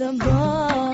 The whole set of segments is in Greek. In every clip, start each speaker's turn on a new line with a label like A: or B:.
A: the
B: more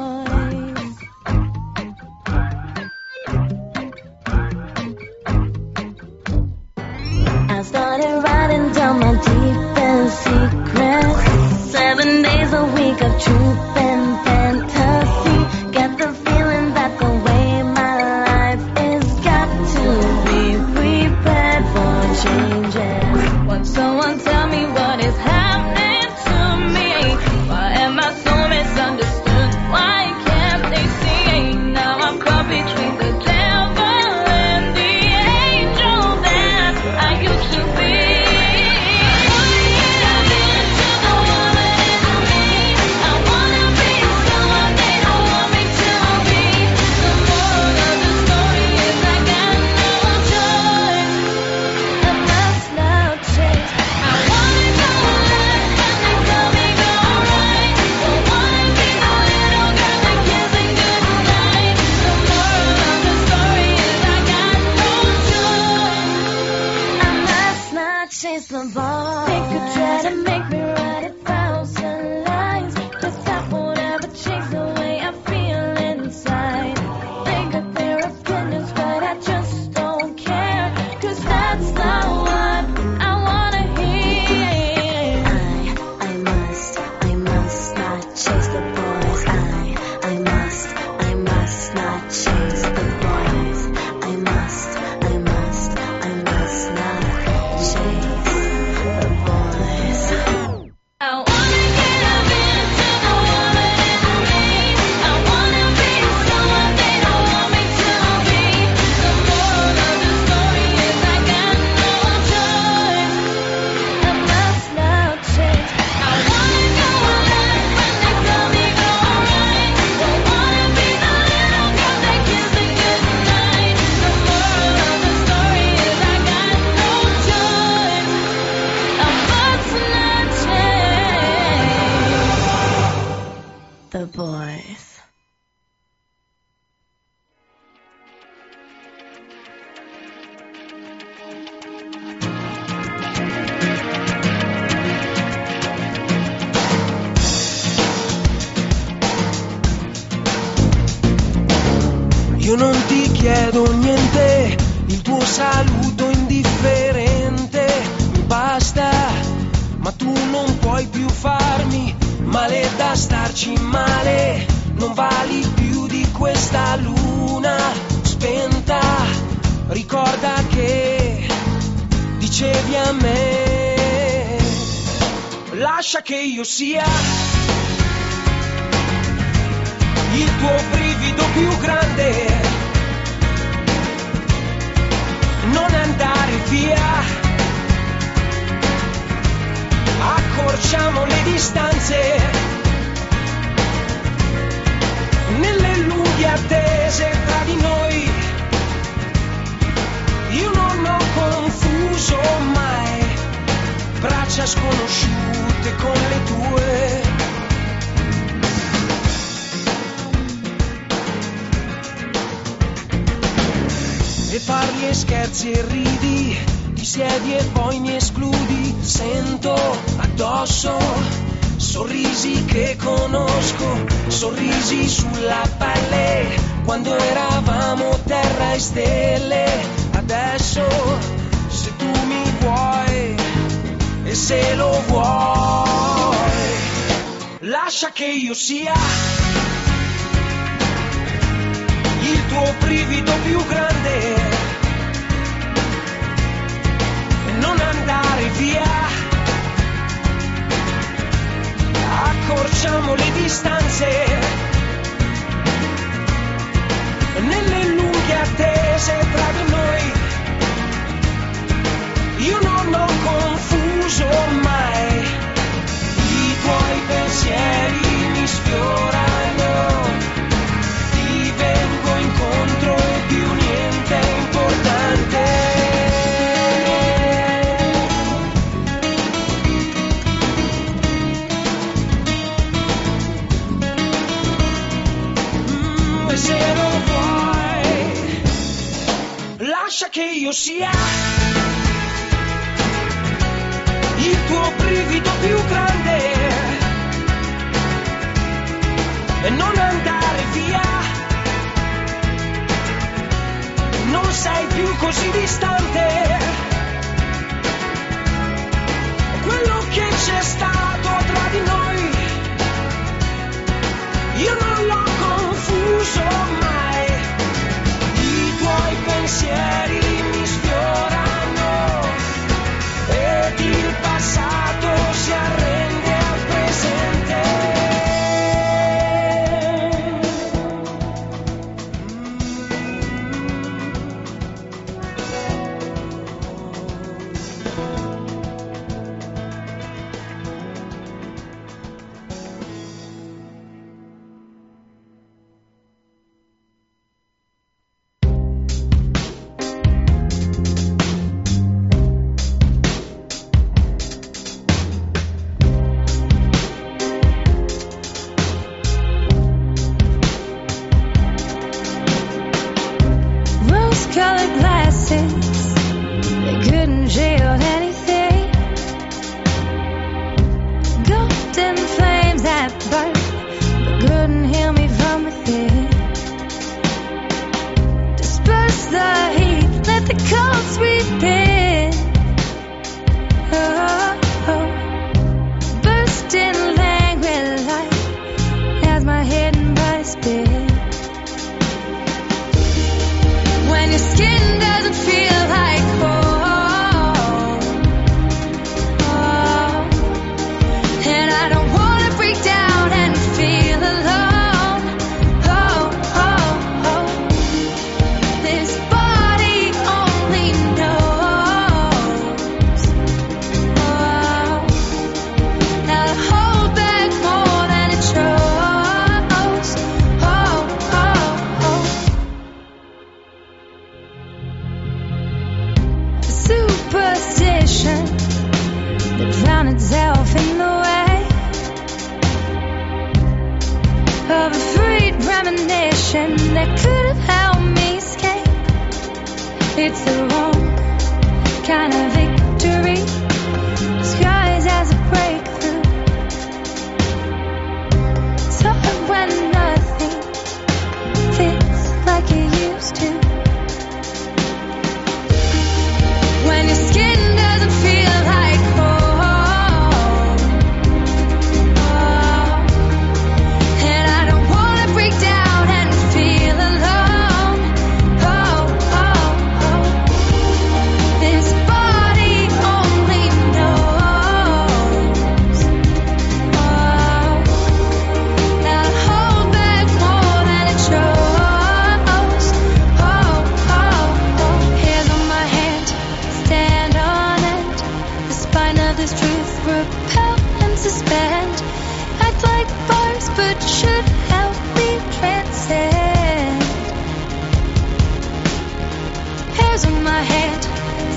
B: on my head.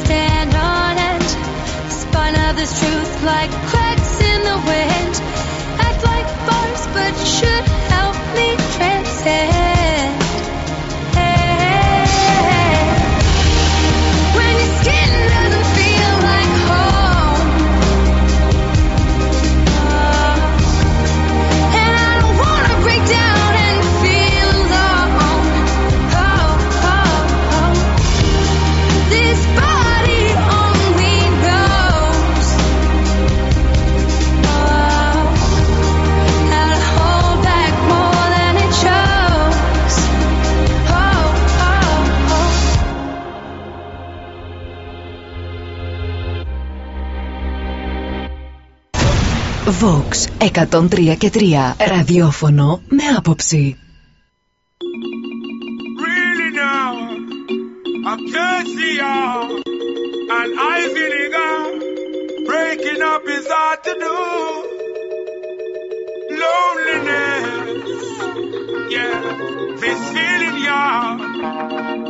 B: Stand on end. Spine of this truth like cracks in the wind. Act like bars, but should.
C: Vox 103 και 3 Ραδιόφωνο με άποψη
D: Really now I can't And I feel Breaking up is hard to do Loneliness Yeah This feeling y'all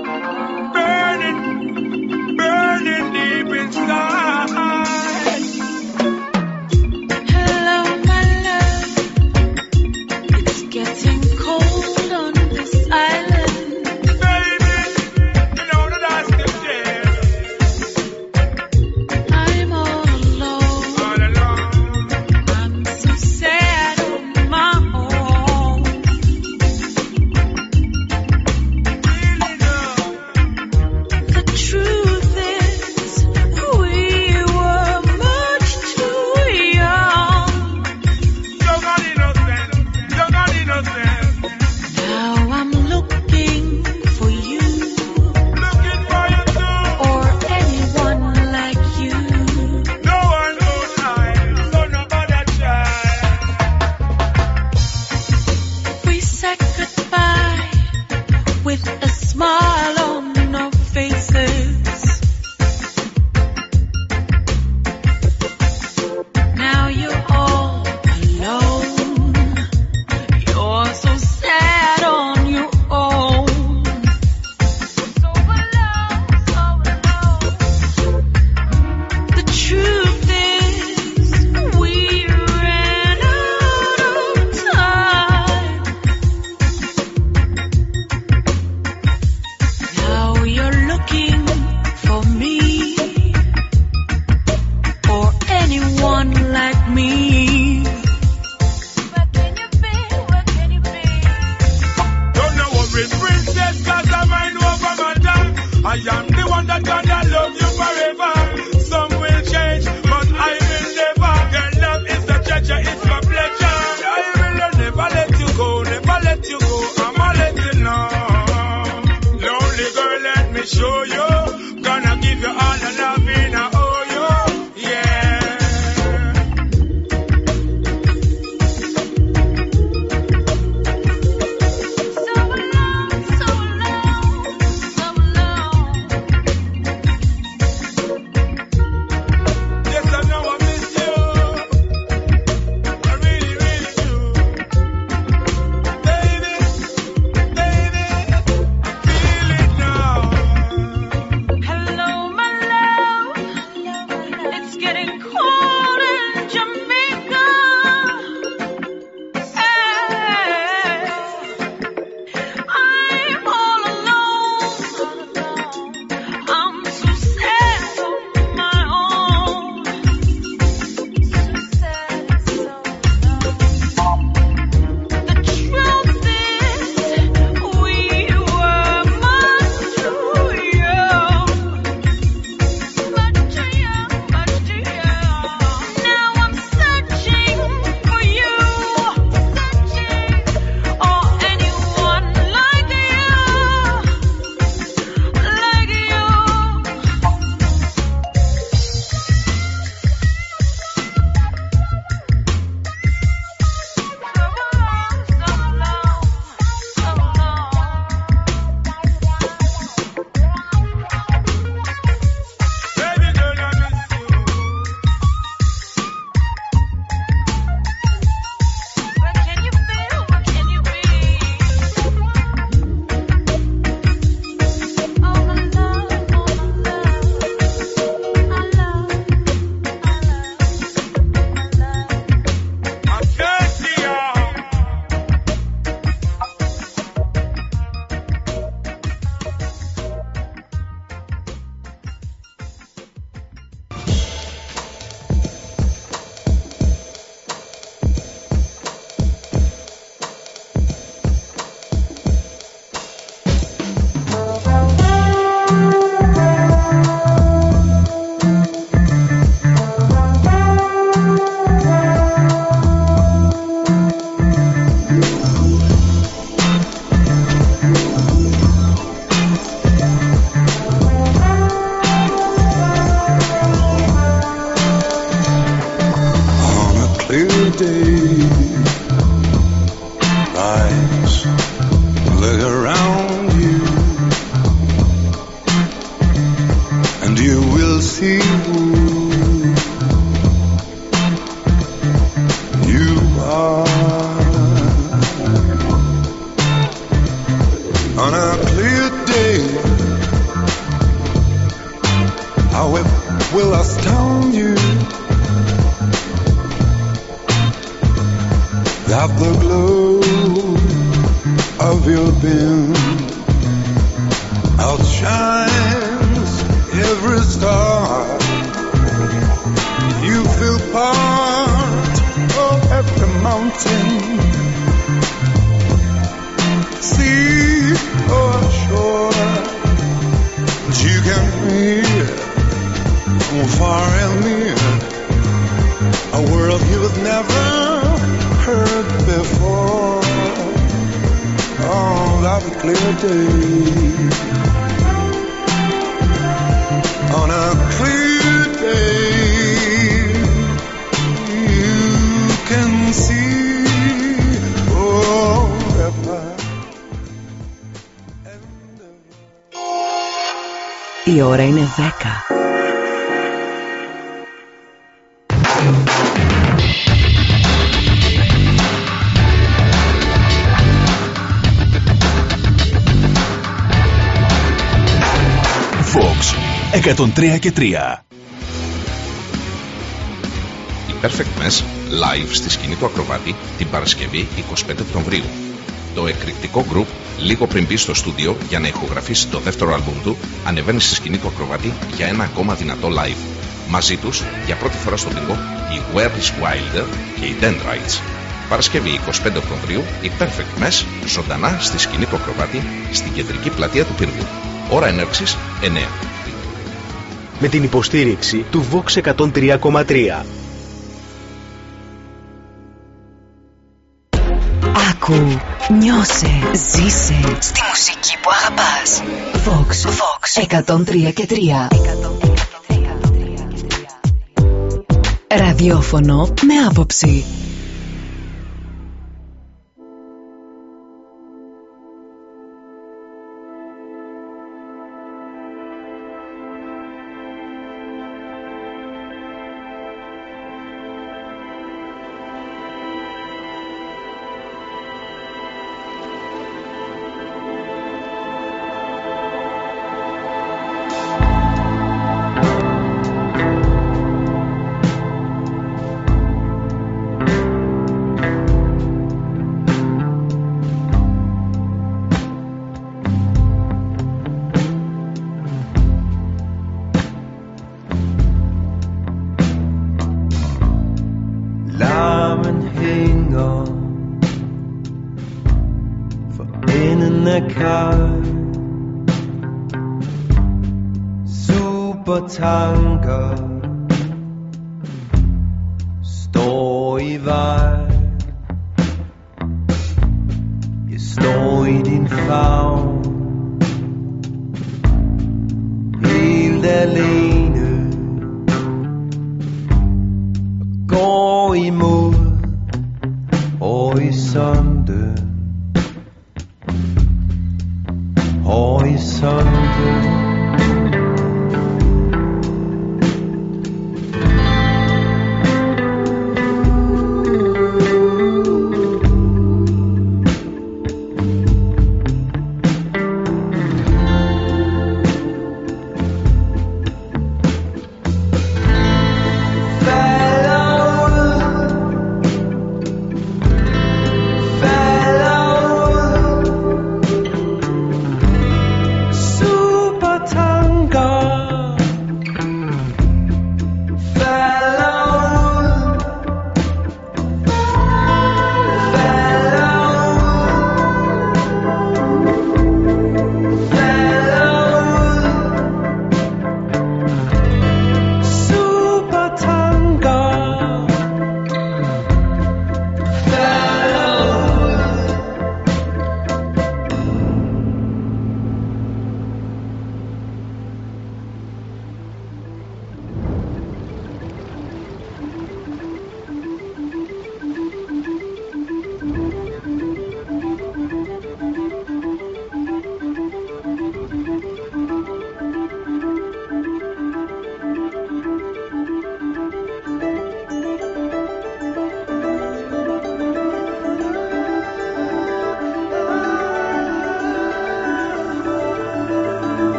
E: 103 και 3.
F: Η Perfect Mess live στη σκηνή του Ακροβάτη την Παρασκευή 25 Οκτωβρίου. Το εκρηκτικό group λίγο πριν μπει στο στούντιο για να ηχογραφήσει το δεύτερο άλμπουμ του ανεβαίνει στη σκηνή του Ακροβάτη για ένα ακόμα δυνατό live. Μαζί τους για πρώτη φορά στον πύργο η Where is Wilder και οι Dendrites. Παρασκευή 25 Οκτωβρίου η Perfect Mess ζωντανά στη σκηνή του Ακροβάτη στην κεντρική πλατεία του πύργου. Ώρα έναρξης 9.
G: Με την υποστήριξη του Vox 103,3.
C: Άκου, νιώσε, ζήσε στη μουσική που αγαπάς. Vox, Vox 103 και 3. Ραδιόφωνο με άποψη.
H: 唱歌。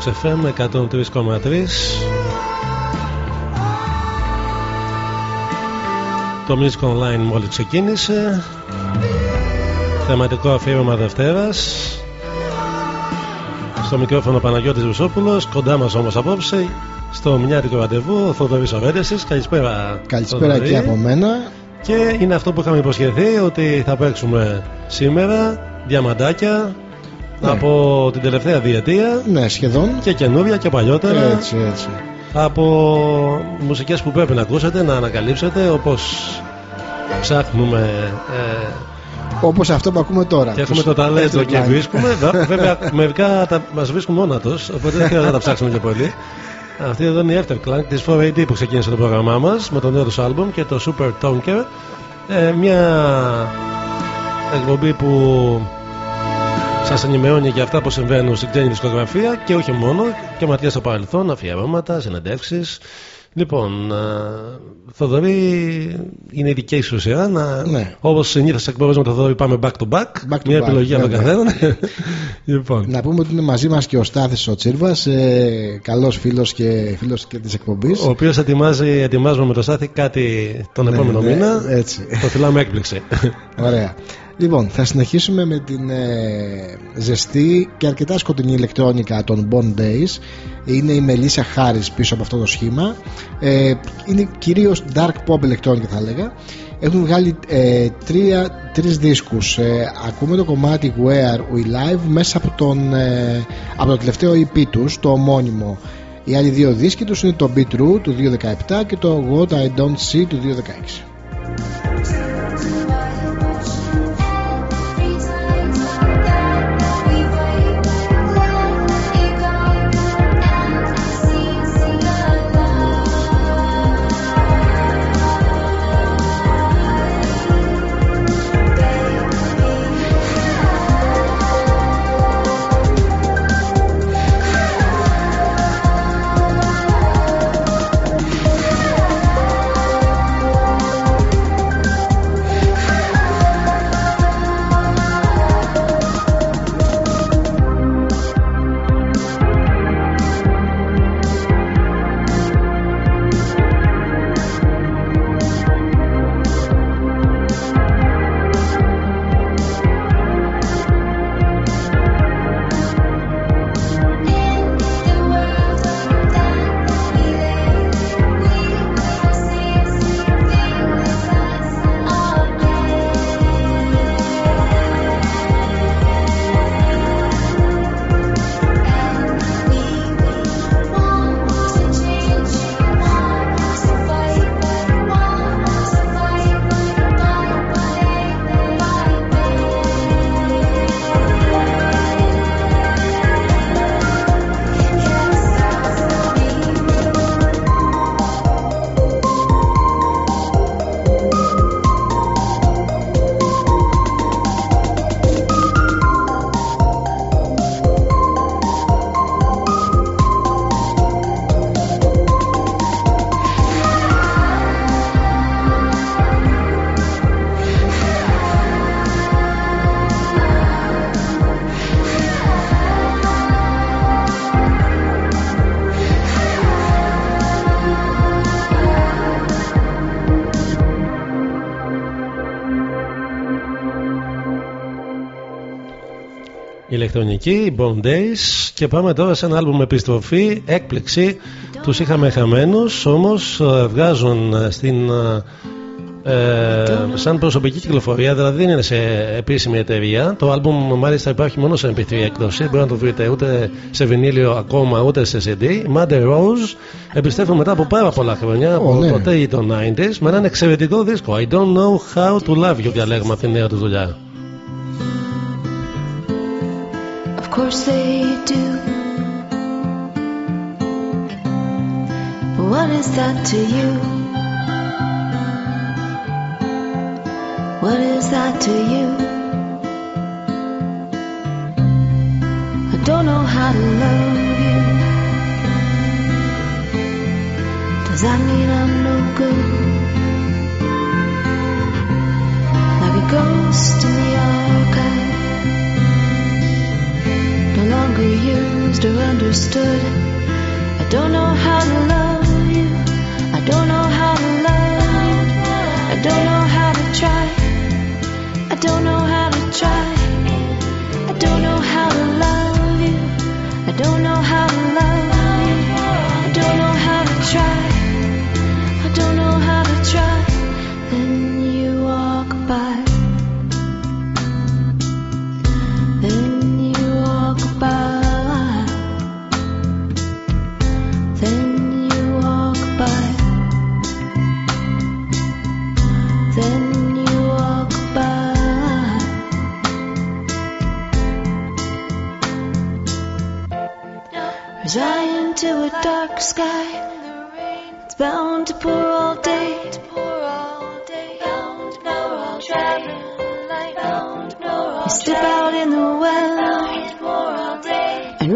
I: Vox FM 103,3 Το Music Online μόλις ξεκίνησε Θεματικό αφήρωμα Δευτέρας Στο μικρόφωνο Παναγιώτης Βουσόπουλος, κοντά μας όμως απόψε, στο μηνιάτικο ραντεβού, ο Θοδωρής Οβέντεσης. Καλησπέρα.
J: Καλησπέρα
I: Θοδωρή.
J: και από μένα.
I: Και είναι αυτό που είχαμε υποσχεθεί, ότι θα παίξουμε σήμερα διαμαντάκια
J: Ναι.
I: από την τελευταία διετία
J: Ναι, σχεδόν.
I: και καινούρια και παλιότερα.
J: Έτσι, έτσι.
I: από μουσικές που πρέπει να ακούσετε, να ανακαλύψετε όπως ψάχνουμε ε,
J: Όπως αυτό που ακούμε τώρα.
I: και έχουμε
J: Τους
I: το ταλέντο και
J: Electric Light.
I: βρίσκουμε. Βα- Βέβαια, μερικά τα, μας βρίσκουν μόνα τους, οπότε δεν χρειάζεται να τα ψάξουμε και πολύ. Αυτή εδώ είναι η Afterclank της 4AD που ξεκίνησε το πρόγραμμά μας με το νέο τους άλμπουμ και το Super Tonker. Ε, μια εκπομπή που σας ενημερώνει για αυτά που συμβαίνουν στην ξένη δισκογραφία και όχι μόνο και ματιά στο παρελθόν, αφιερώματα, συνεντεύξεις. Λοιπόν, α, Θοδωρή, είναι η δική σου σειρά. Να,
J: Ναι.
I: Όπως συνήθως εκπομπές με το Θοδωρή πάμε back to back.
J: Back to
I: Μια
J: back,
I: επιλογή από τον
J: βέβαια.
I: καθέναν. λοιπόν,
J: Να πούμε ότι είναι μαζί μας και ο Στάθης ο Τσίρβας, ε, καλός φίλος και φίλος και της εκπομπής.
I: ο οποίος ετοιμάζει, ετοιμάζουμε με το Στάθη κάτι τον
J: Ναι,
I: επόμενο
J: ναι,
I: μήνα.
J: έτσι.
I: Το φυλάμε έκπληξη.
J: Ωραία. Λοιπόν, θα συνεχίσουμε με την ε, ζεστή και αρκετά σκοτεινή ηλεκτρόνικα των Bond Days. Είναι η Μελίσσα Χάρης πίσω από αυτό το σχήμα. Ε, είναι κυρίως dark pop ηλεκτρόνικα θα έλεγα. Έχουν βγάλει ε, τρία, τρεις δίσκους. Ε, ακούμε το κομμάτι Where We Live μέσα από, τον, ε, από το τελευταίο EP τους, το ομώνυμο. Οι άλλοι δύο δίσκοι τους είναι το Be True του 2017 και το What I Don't See του 2016.
I: Ηλεκτρονική, οι Bond Days και πάμε τώρα σε ένα άλμπουμ επιστροφή, έκπληξη. Τους είχαμε χαμένους, όμως ε, βγάζουν ε, στην ε, ε, σαν προσωπική κυκλοφορία, δηλαδή δεν είναι σε επίσημη εταιρεία. Το άλμπουμ μάλιστα υπάρχει μόνο σε MP3 έκδοση, δεν μπορείτε να το βρείτε ούτε σε βινίλιο ακόμα ούτε σε CD. Mother Rose επιστρέφουν μετά από πάρα πολλά χρόνια, από
J: ναι.
I: το τέλη των 90s, με έναν εξαιρετικό δίσκο. I don't know how to love you, διαλέγουμε αυτή τη νέα τους δουλειά.
A: Course they do. But what is that to you? What is that to you? I don't know how to love you. Does that mean I'm no good? Like a ghost in the archive longer used or understood. I don't know how to love you. I don't know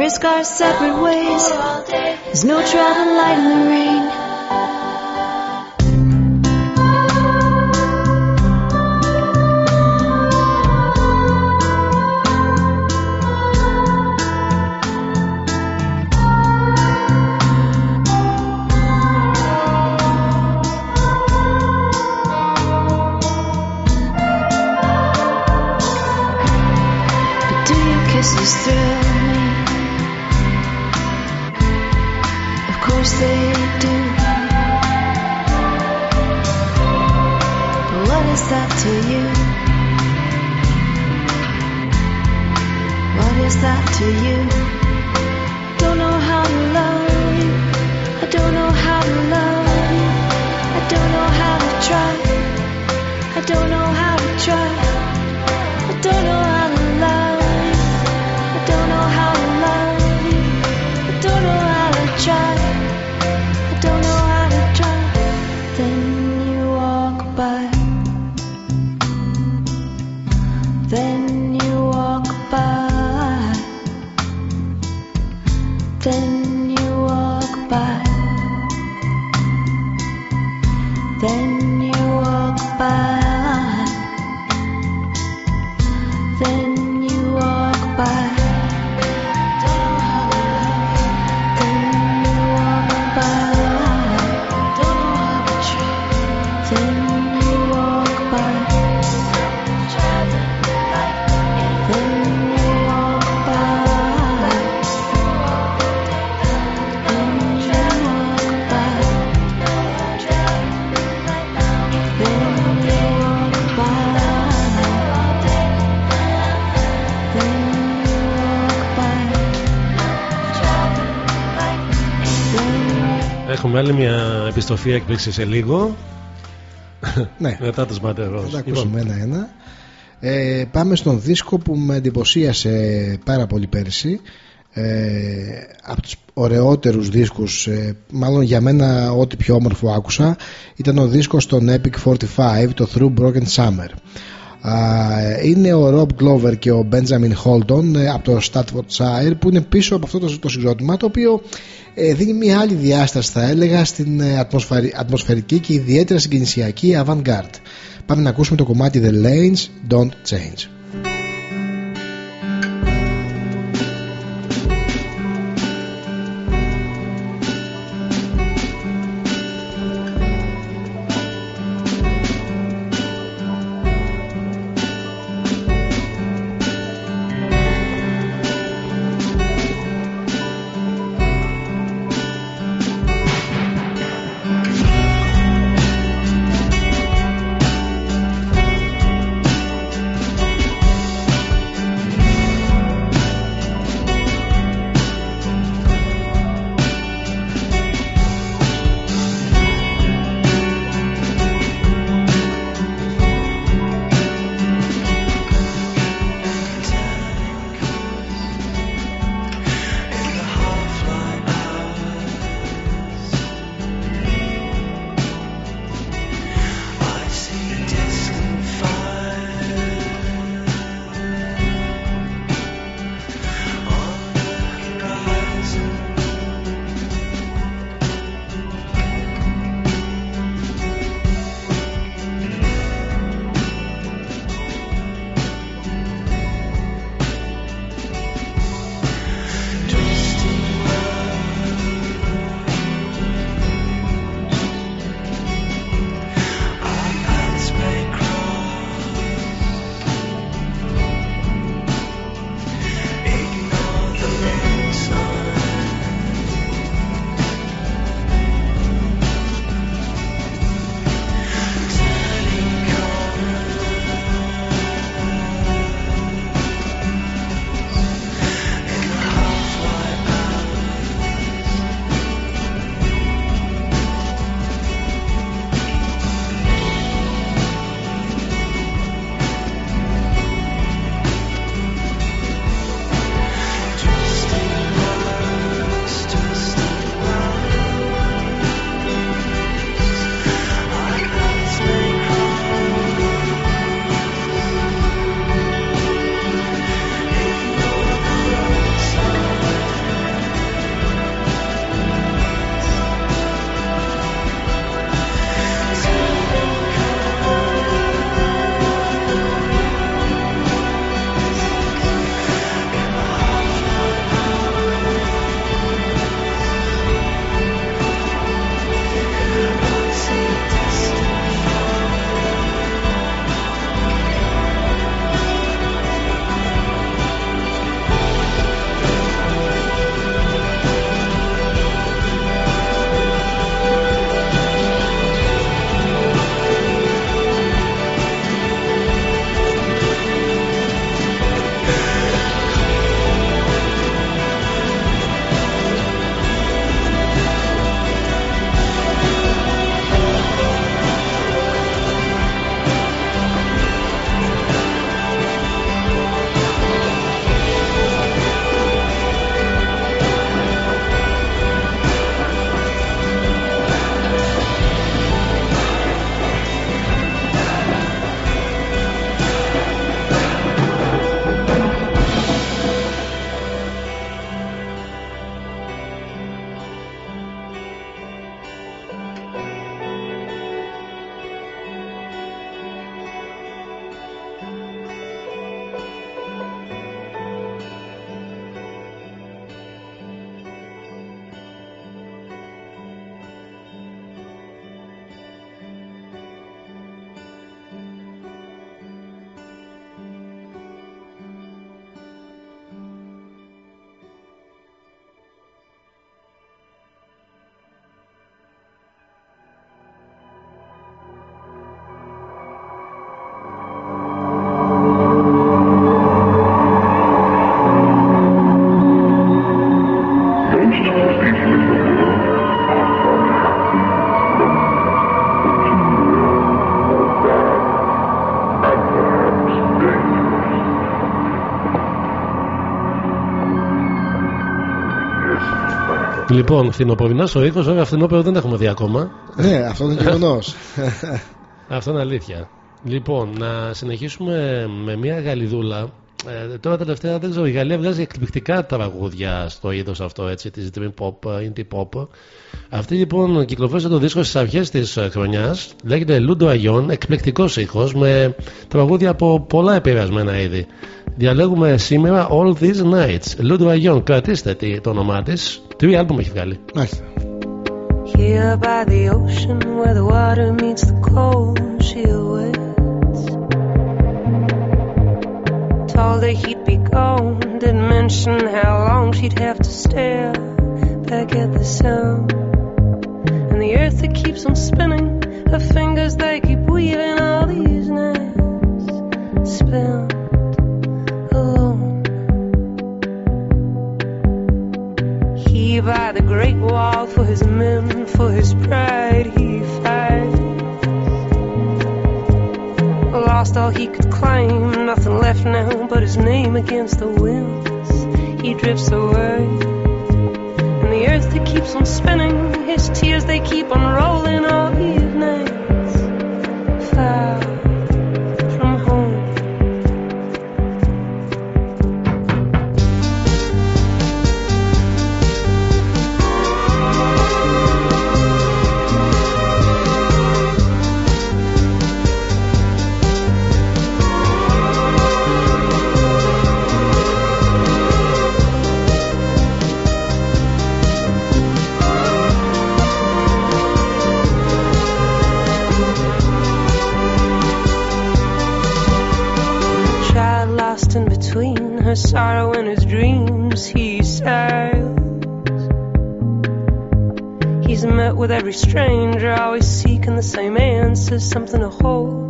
A: risk our separate ways. There's no travel light in the rain.
I: Επιστροφή έκπληξη σε λίγο.
J: Ναι.
I: Μετά τους ματερός.
J: Θα τα ακούσουμε ένα-ένα. Ε, πάμε στον δίσκο που με εντυπωσίασε πάρα πολύ πέρσι. Ε, από τους ωραιότερους δίσκους ε, μάλλον για μένα ό,τι πιο όμορφο άκουσα ήταν ο δίσκος των Epic 45 το Through Broken Summer Α, είναι ο Rob Glover και ο Benjamin Holton ε, από το Staffordshire που είναι πίσω από αυτό το, το συγκρότημα το οποίο ε, δίνει μια άλλη διάσταση θα έλεγα στην ε, ατμοσφαιρι- ατμοσφαιρική και ιδιαίτερα συγκινησιακή avant-garde. Πάμε να ακούσουμε το κομμάτι The Lanes Don't Change
I: Λοιπόν, φθινοπορεινό ο ήχος, βέβαια φθινόπωρο δεν έχουμε δει ακόμα.
J: Ναι, αυτό είναι γεγονός.
I: Αυτό είναι αλήθεια. Λοιπόν, να συνεχίσουμε με μια γαλιδούλα. Ε, τώρα τελευταία δεν ξέρω, η Γαλλία βγάζει εκπληκτικά τραγούδια στο είδος αυτό έτσι, της dream pop, indie pop. Αυτή λοιπόν κυκλοφόρησε το δίσκο στις αρχές της ε, χρονιάς, λέγεται Ludo Aion, εκπληκτικός ήχος με τραγούδια από πολλά επηρεασμένα είδη. Διαλέγουμε σήμερα All These Nights. Ludo Aion, κρατήστε τι- το όνομά της. Τρία άλμπουμ έχει βγάλει.
J: Μάλιστα.
K: Here by the ocean where the water meets the cold, she awaits. Told her he'd be gone, didn't mention how long she'd have to stare back at the sun. And the earth that keeps on spinning, her fingers they keep weaving all these nights spent alone. He by the great wall for his men, for his pride he fights. Lost all he could claim, nothing left now but his name against the winds. He drifts away, the earth that keeps on spinning, his tears they keep on rolling all these stranger, always seeking the same answers something to hold,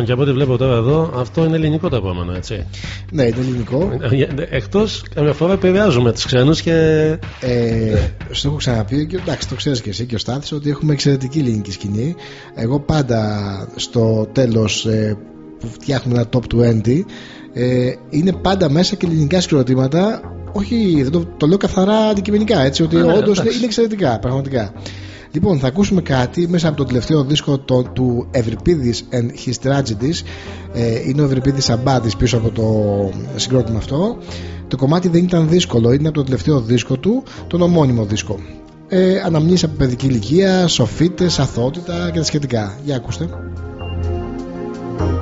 I: Λοιπόν, και από ό,τι βλέπω τώρα εδώ, αυτό είναι ελληνικό το επόμενο, έτσι.
J: Ναι, είναι ελληνικό.
I: Εκτός, καμιά φορά επηρεάζουμε του ξένους και.
J: Ε, στο έχω ξαναπεί και εντάξει, το ξέρεις και εσύ και ο Στάθης ότι έχουμε εξαιρετική ελληνική σκηνή. Εγώ πάντα στο τέλος ε, που φτιάχνουμε ένα top 20 ε, είναι πάντα μέσα και ελληνικά συγκροτήματα. Όχι, δεν το, το λέω καθαρά αντικειμενικά έτσι, ότι
I: Ναι,
J: όντως είναι,
I: εντάξει.
J: είναι εξαιρετικά, πραγματικά. Λοιπόν, θα ακούσουμε κάτι μέσα από το τελευταίο δίσκο το, του Ευρυπίδης and His Tragedies. Ε, είναι ο Ευρυπίδης Αμπάτης πίσω από το συγκρότημα αυτό. Το κομμάτι δεν ήταν δύσκολο, είναι από το τελευταίο δίσκο του, τον ομώνυμο δίσκο. Ε, αναμνήσεις από παιδική ηλικία, σοφίτες, αθότητα και τα σχετικά. Για ακούστε.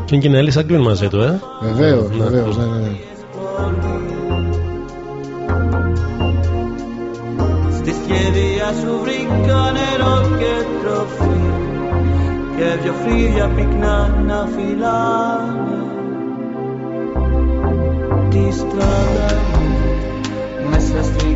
I: Και είναι και η Νέλη Σαγκλίν μαζί του, ε.
J: Βεβαίως,
I: Ναι.
J: βεβαίως, ναι, ναι, ναι.
L: Στη σχέδια σου βρήκα νερό και τροφή και δυο φρύδια πυκνά να φυλάνε τη στράδα μέσα στην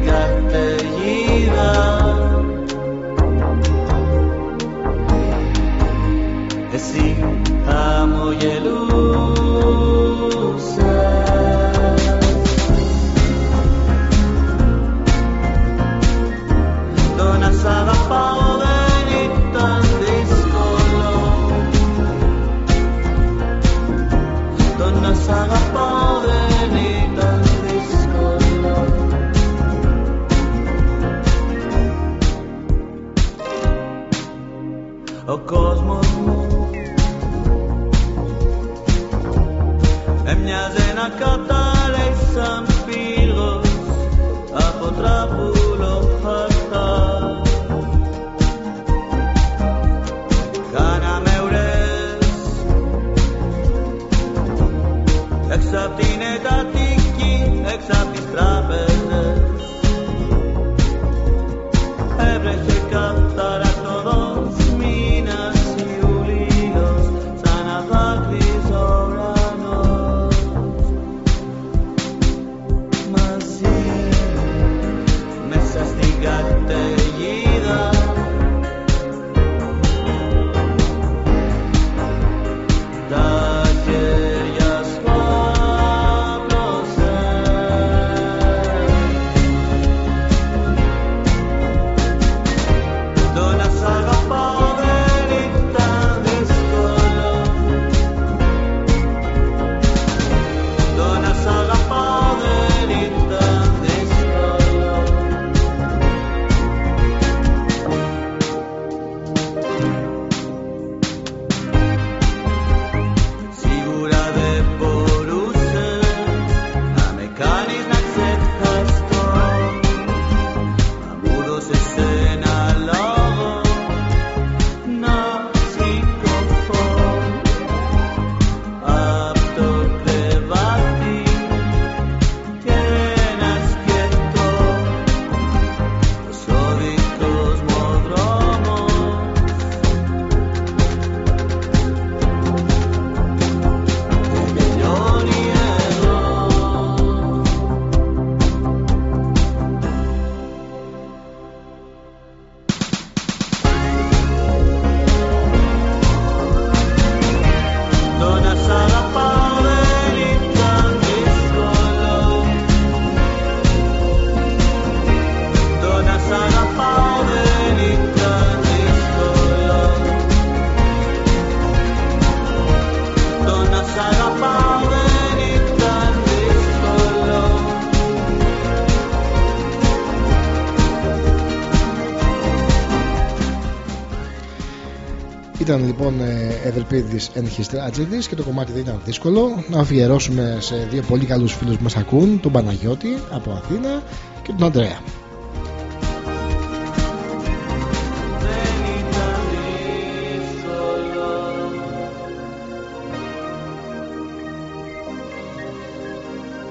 L: Ήταν
J: λοιπόν ε, Ευελπίδης and His Tragedies και το κομμάτι δεν ήταν δύσκολο. Να αφιερώσουμε σε δύο πολύ καλούς φίλους που μας ακούν, τον Παναγιώτη από Αθήνα και τον Αντρέα.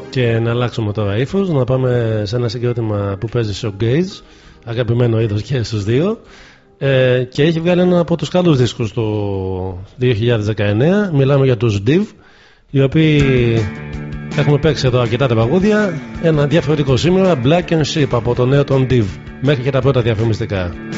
I: Και να αλλάξουμε τώρα ύφος, να πάμε σε ένα συγκρότημα που παίζει στο Gaze, αγαπημένο είδος και στους δύο. Ε, και έχει βγάλει ένα από τους καλούς δίσκους του 2019. Μιλάμε για τους Div, οι οποίοι έχουμε παίξει εδώ αρκετά τα παγούδια. Ένα διαφορετικό σήμερα, Black and Sheep από το νέο των Div. Μέχρι και τα πρώτα διαφημιστικά.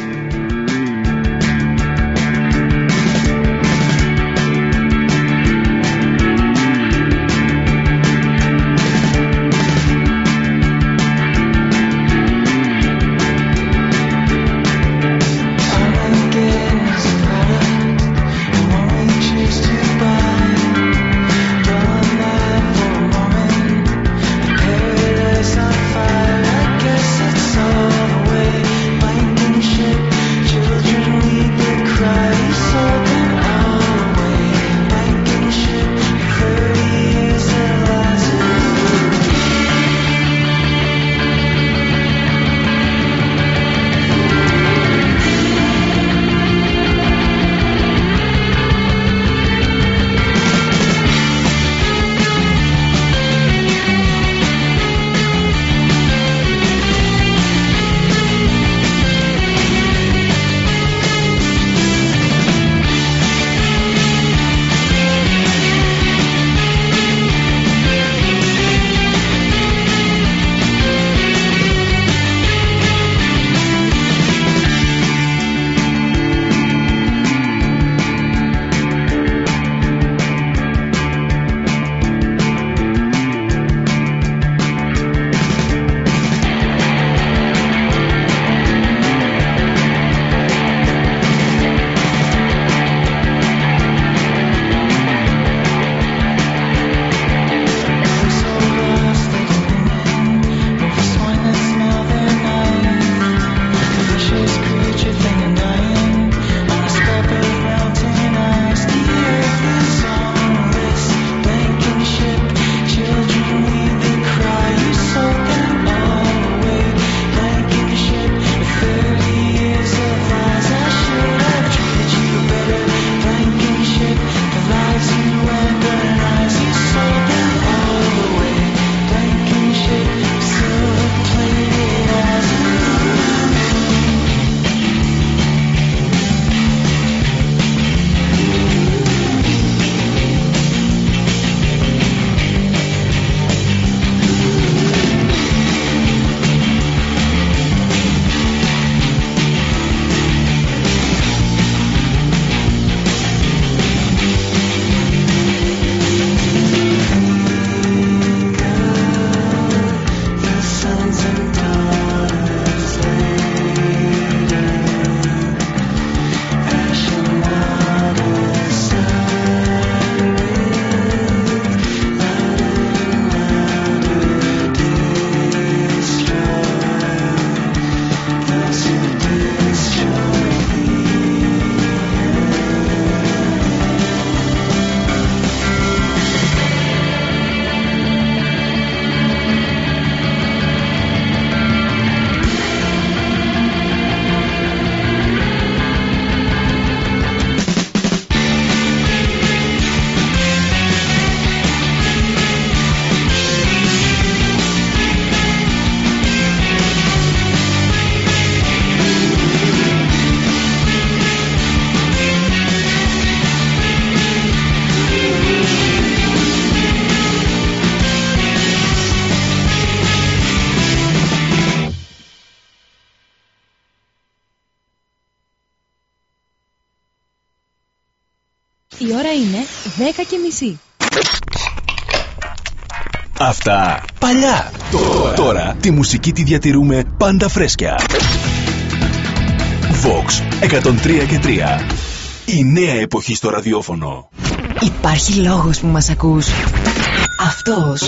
M: 10 και μισή.
E: Αυτά παλιά. Τώρα, τώρα τη μουσική τη διατηρούμε πάντα φρέσκια. Vox 103 και 3. Η νέα εποχή στο ραδιόφωνο.
N: Υπάρχει λόγος που μας ακούς. Αυτός.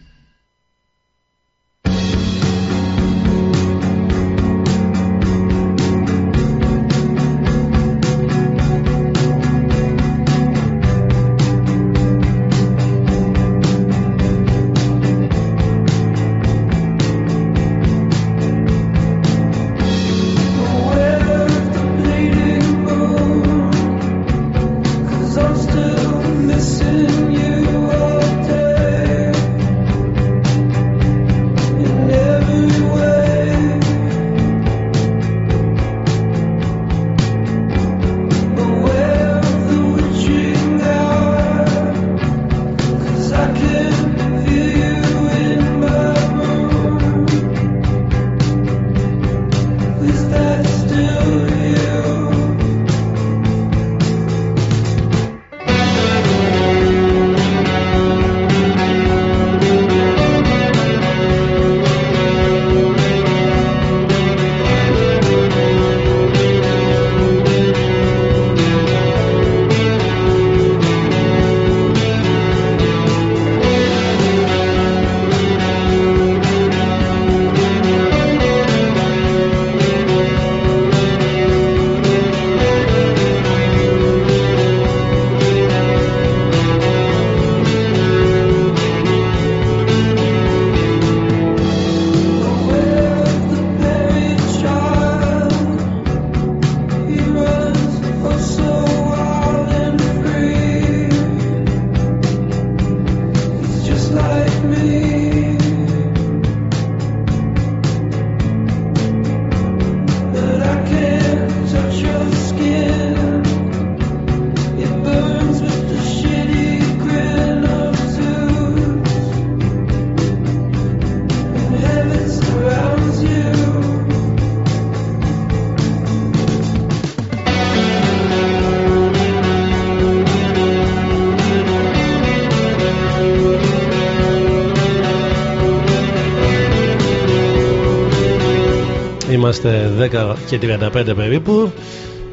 I: 10 και 35 περίπου.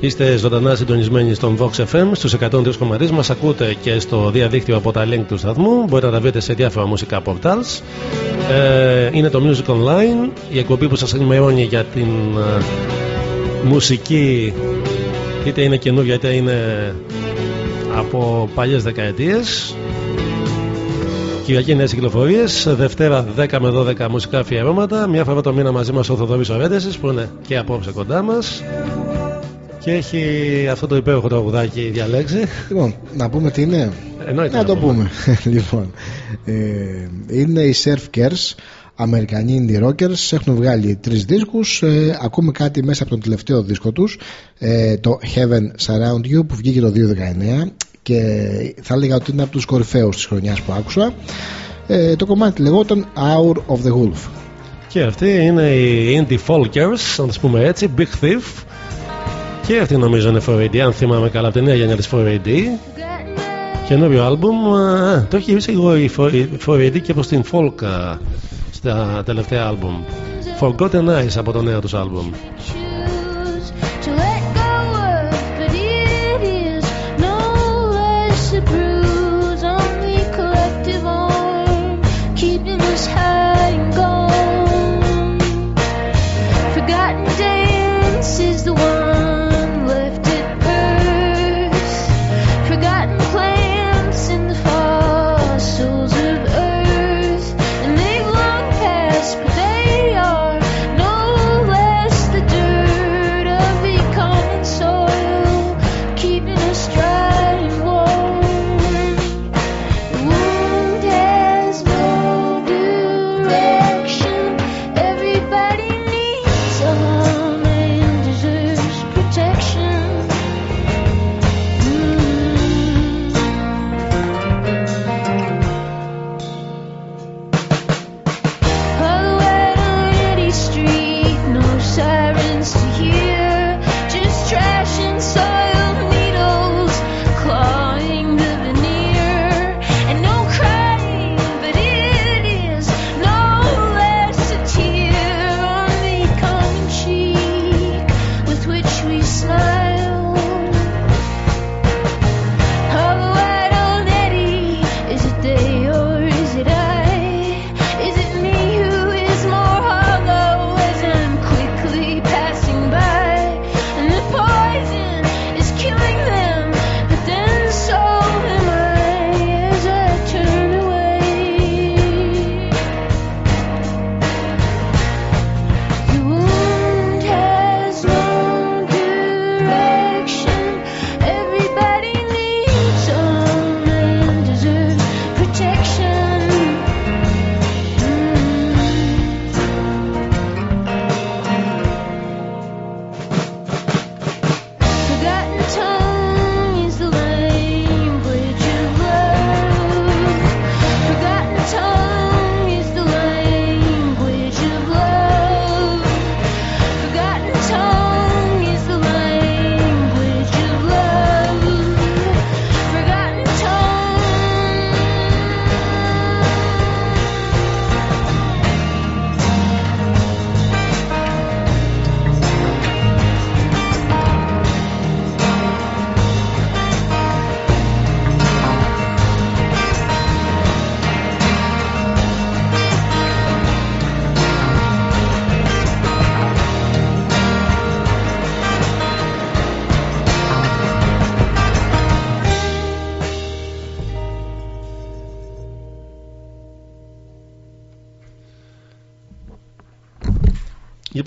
I: Είστε ζωντανά συντονισμένοι στον Vox FM στους 103,3. Μας ακούτε και στο διαδίκτυο από τα link του σταθμού. Μπορείτε να τα βρείτε σε διάφορα μουσικά portals. Ε, είναι το Music Online, η εκπομπή που σας ενημερώνει για την ε, μουσική είτε είναι καινούργια είτε είναι από παλιές δεκαετίες. Κυριακή νέε κυκλοφορίες. Δευτέρα 10 με 12 μουσικά αφιερώματα. Μια φορά το μήνα μαζί μας ο Θοδωρής Ορέντεση που είναι και απόψε κοντά μας. Και έχει αυτό το υπέροχο τραγουδάκι διαλέξει.
J: Λοιπόν, να πούμε τι είναι;
I: Εννοείται
J: να
I: να
J: το
I: πούμε.
J: πούμε. λοιπόν, ε, είναι οι Surf Cares, Αμερικανοί indie rockers. Έχουν βγάλει τρεις δίσκους. Ε, ακούμε κάτι μέσα από τον τελευταίο δίσκο τους, ε, το Heaven Surround You, που βγήκε το 2019 και θα έλεγα ότι είναι από τους κορυφαίους της χρονιάς που άκουσα. Ε, το κομμάτι λεγόταν Hour of the Wolf.
I: Και αυτοί είναι οι Indie Folkers, να του πούμε έτσι, Big Thief. Και αυτοί νομίζω είναι 4AD, αν θυμάμαι καλά, από τη νέα γενιά της 4AD. Καινούριο άλμπουμ. α, Το έχει ρίξει λίγο η 4AD και προς την folk α, στα τελευταία άλμπουμ. Forgotten Eyes από το νέο τους άλμπουμ.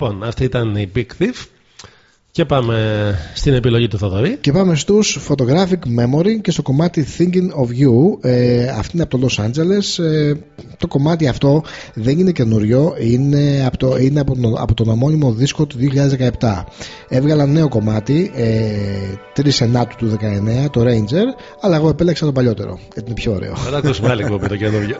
I: Λοιπόν, αυτή ήταν η Big Thief. Και πάμε στην επιλογή του Θοδωρή.
J: Και πάμε στους Photographic Memory και στο κομμάτι Thinking of You. Ε, αυτή είναι από το Los Angeles. Ε, το κομμάτι αυτό δεν είναι καινούριο, είναι από, το, είναι από, τον, από τον ομώνυμο δίσκο του 2017. Έβγαλαν νέο κομμάτι, ε, 3 Ενάτου του 19, το Ranger, αλλά εγώ επέλεξα το παλιότερο, γιατί είναι πιο ωραίο.
I: Θα ακούσουμε άλλη εκπομπή το καινούριο.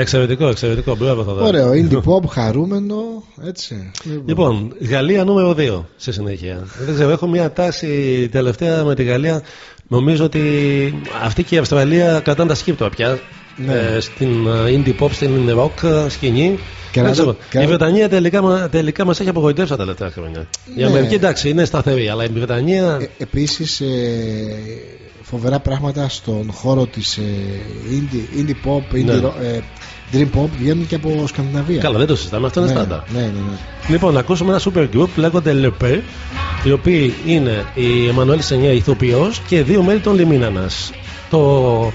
I: Εξαιρετικό, εξαιρετικό. Μπράβο, Θοδωρή.
J: Ωραίο, indie pop, χαρούμενο, έτσι.
I: Λοιπόν, Γαλλία νούμερο 2 σε συνέχεια. Δεν ξέρω, έχω μια τάση τελευταία με τη Γαλλία. Νομίζω ότι αυτή και η Αυστραλία κρατάνε τα σκύπτρα πια.
J: Ναι.
I: Ε, στην ε, indie pop, στην rock σκηνή.
J: Και
I: Δεν
J: να-
I: ξέρω.
J: και-
I: Η Βρετανία τελικά, μα- τελικά μας έχει απογοητεύσει τα τελευταία χρόνια. Η
J: Ναι.
I: Αμερική εντάξει είναι σταθερή, αλλά η Βρετανία.
J: Ε, επίσης ε, φοβερά πράγματα στον χώρο της ε, indie, indie pop, indie,
I: Ναι.
J: ro- ε, dream pop βγαίνουν και από Σκανδιναβία.
I: Καλά, δεν το συζητάμε, αυτό είναι
J: ναι,
I: στάνταρ.
J: Ναι, ναι, ναι.
I: Λοιπόν, να ακούσουμε ένα super group που λέγονται Le Père, οι οποίοι είναι η Εμμανουέλ Σενιά ηθοποιός και δύο μέλη των Λιμίνανας. Το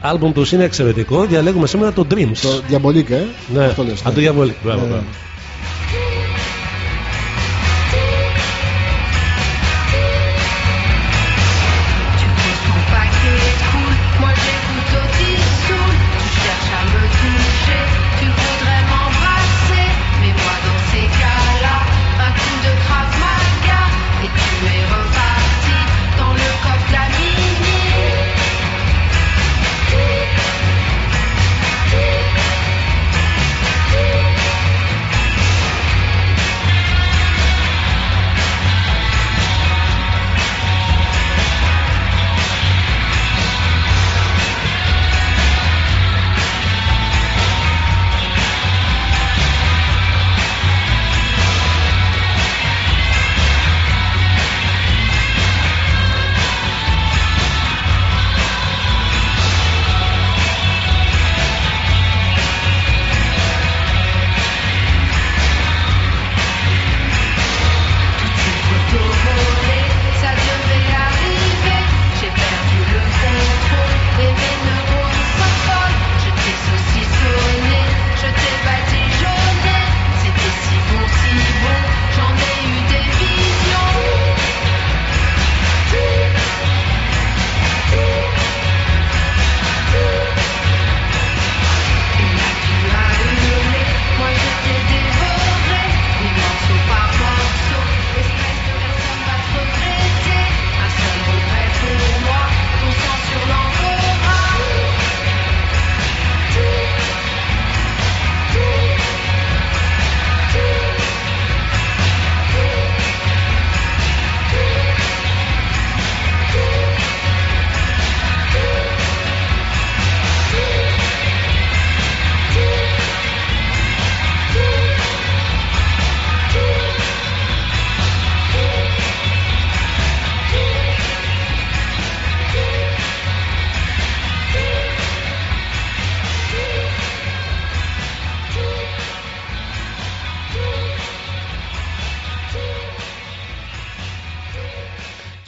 I: άλμπουμ τους είναι εξαιρετικό, διαλέγουμε σήμερα το Dreams.
J: Το Diabolique, ε.
I: Ναι,
J: Αυτό λες,
I: από
J: ναι.
I: το Diabolique. Μπράβο,
J: Ναι, ναι.
I: μπράβο.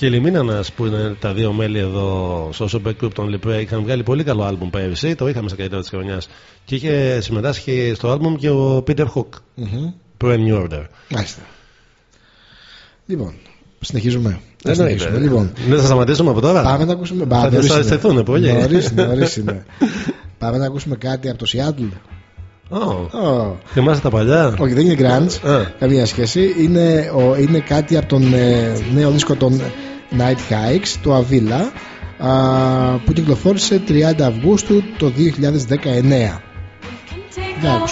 I: Και η Λιμίνανα που είναι τα δύο μέλη εδώ στο Super Group των Λιπρέ είχαν βγάλει πολύ καλό άλμπουμ πέρυσι. Το είχαμε στα καλύτερα της χρονιάς. Και είχε συμμετάσχει στο άλμπουμ και ο Peter Hook.
B: Μμμ.
I: Brand New Order.
B: Μάλιστα. Λοιπόν, συνεχίζουμε. Θα
I: Εννοείται.
B: συνεχίσουμε. Λοιπόν,
I: Δεν θα σταματήσουμε από τώρα.
B: πάμε να ακούσουμε.
I: Θα
B: νωρίς είναι.
I: δισταθούν πολύ.
B: Νωρίς, νωρίς είναι. πάμε να ακούσουμε κάτι από το Seattle.
I: Oh.
B: Oh.
I: Θυμάσαι τα παλιά;
B: Όχι, δεν είναι grunge.
I: Α.
B: Καμία σχέση. Είναι, ο, είναι κάτι από τον ε, νέο δίσκο των Night Hikes, το Avila, α, που κυκλοφόρησε 30 Αυγούστου το 2019. Για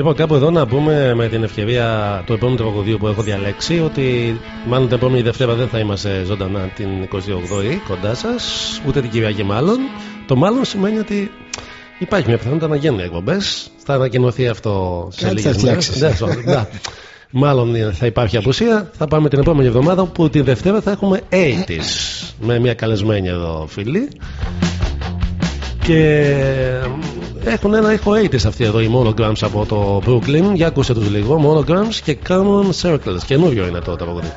I: Λοιπόν, κάπου εδώ να πούμε με την ευκαιρία του επόμενου τραγουδίου που έχω διαλέξει ότι μάλλον την επόμενη Δευτέρα δεν θα είμαστε ζωντανά την 28η κοντά σας, ούτε την Κυριακή μάλλον. Το μάλλον σημαίνει ότι υπάρχει μια πιθανότητα να γίνουν εκπομπές. Θα ανακοινωθεί αυτό σε
B: Κάτι
I: λίγες
B: θα φτιάξεις.
I: μέρε. Μάλλον θα υπάρχει απουσία. Θα πάμε την επόμενη εβδομάδα που τη Δευτέρα θα έχουμε 80s με μια καλεσμένη εδώ φίλη. Και έχουν ένα ήχο 80s αυτοί εδώ οι Monograms από το Brooklyn. Για ακούστε τους λίγο. Monograms και Common Circles. Καινούριο είναι το τραγούδι.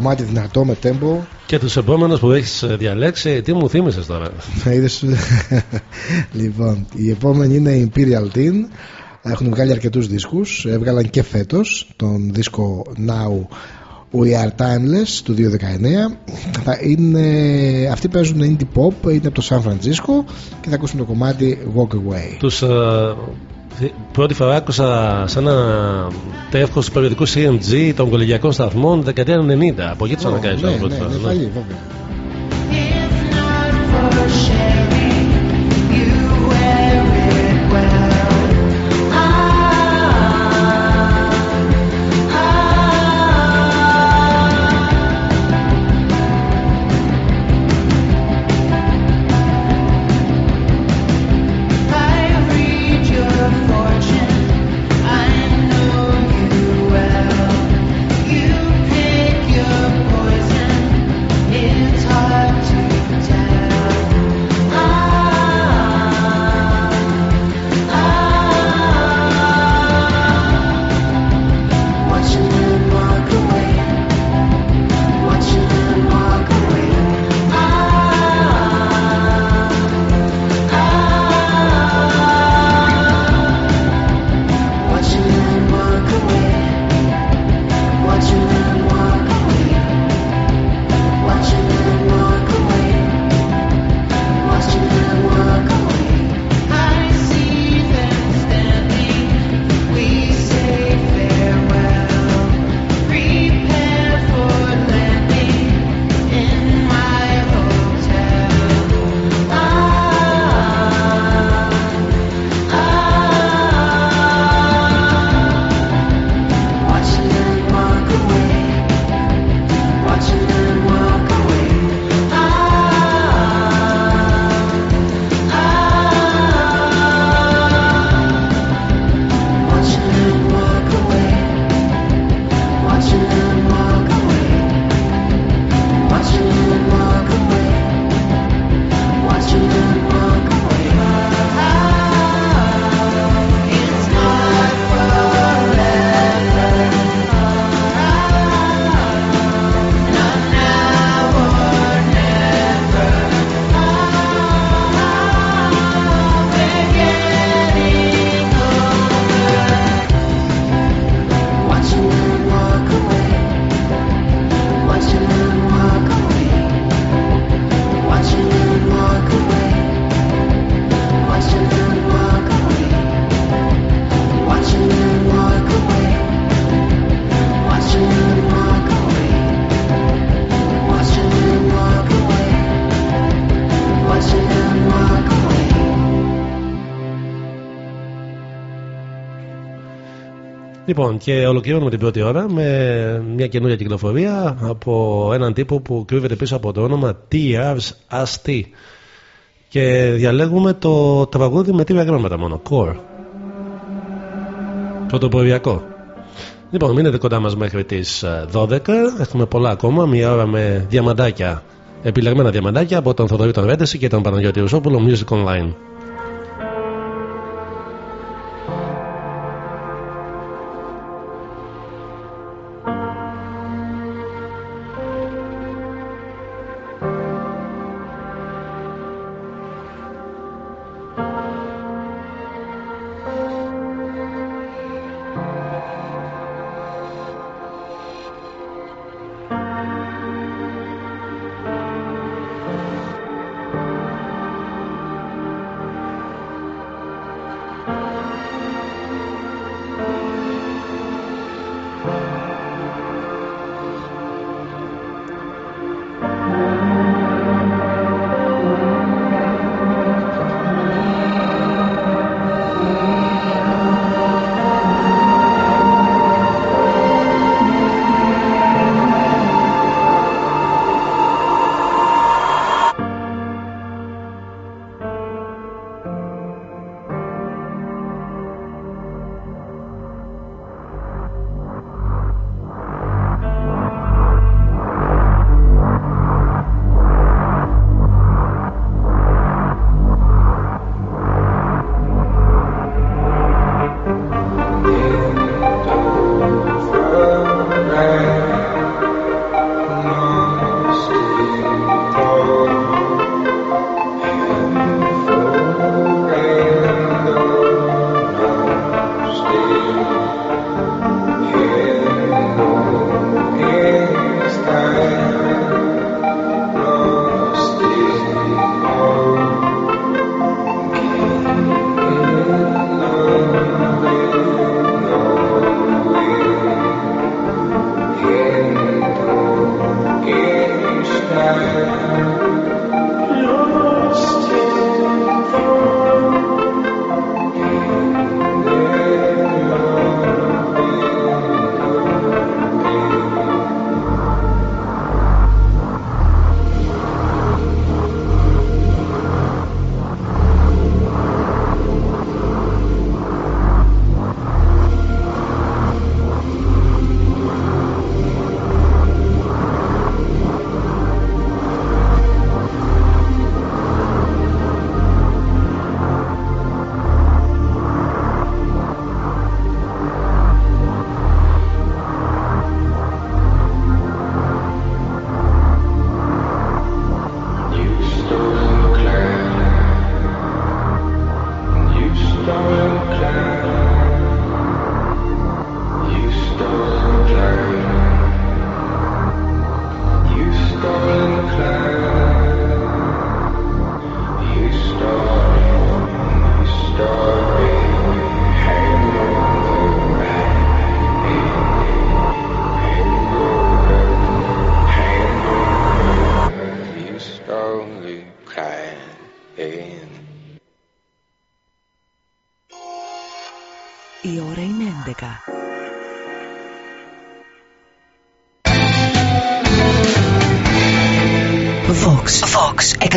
J: Κομμάτι δυνατό με τέμπο.
I: Και τους επόμενους που έχεις διαλέξει, τι μου θύμισες τώρα;
J: Είδες... λοιπόν, η επόμενη είναι η Imperial Teen. Έχουν βγάλει αρκετούς δίσκους. Έβγαλαν και φέτος τον δίσκο Now We Are Timeless του 2019. Θα είναι... Αυτοί παίζουν indie pop, είναι από το San Francisco και θα ακούσουμε το κομμάτι Walk Away.
I: Τους, ε, πρώτη φορά άκουσα σε ένα τεύχος του περιοδικού CMG των κολεγιακών σταθμών δεκαετία 90. Από εκεί τους
J: Ω,
I: ανακάλυψα.
J: ναι,
I: πρώτη
J: ναι,
I: φορά,
J: ναι,
I: ναι.
J: παλιή, βέβαια.
O: It's
I: και ολοκληρώνουμε την πρώτη ώρα με μια καινούργια κυκλοφορία από έναν τύπο που κρύβεται πίσω από το όνομα TR's Asti. Και διαλέγουμε το τραγούδι με τρία γράμματα μόνο. Core. Πρωτοποριακό. Λοιπόν, μείνετε κοντά μας μέχρι τις ε, 12. Έχουμε πολλά ακόμα. Μια ώρα με διαμαντάκια. Επιλεγμένα διαμαντάκια από τον Θοδωρή τον Ρέντεση και τον Παναγιώτη Ρουσόπουλο Music Online.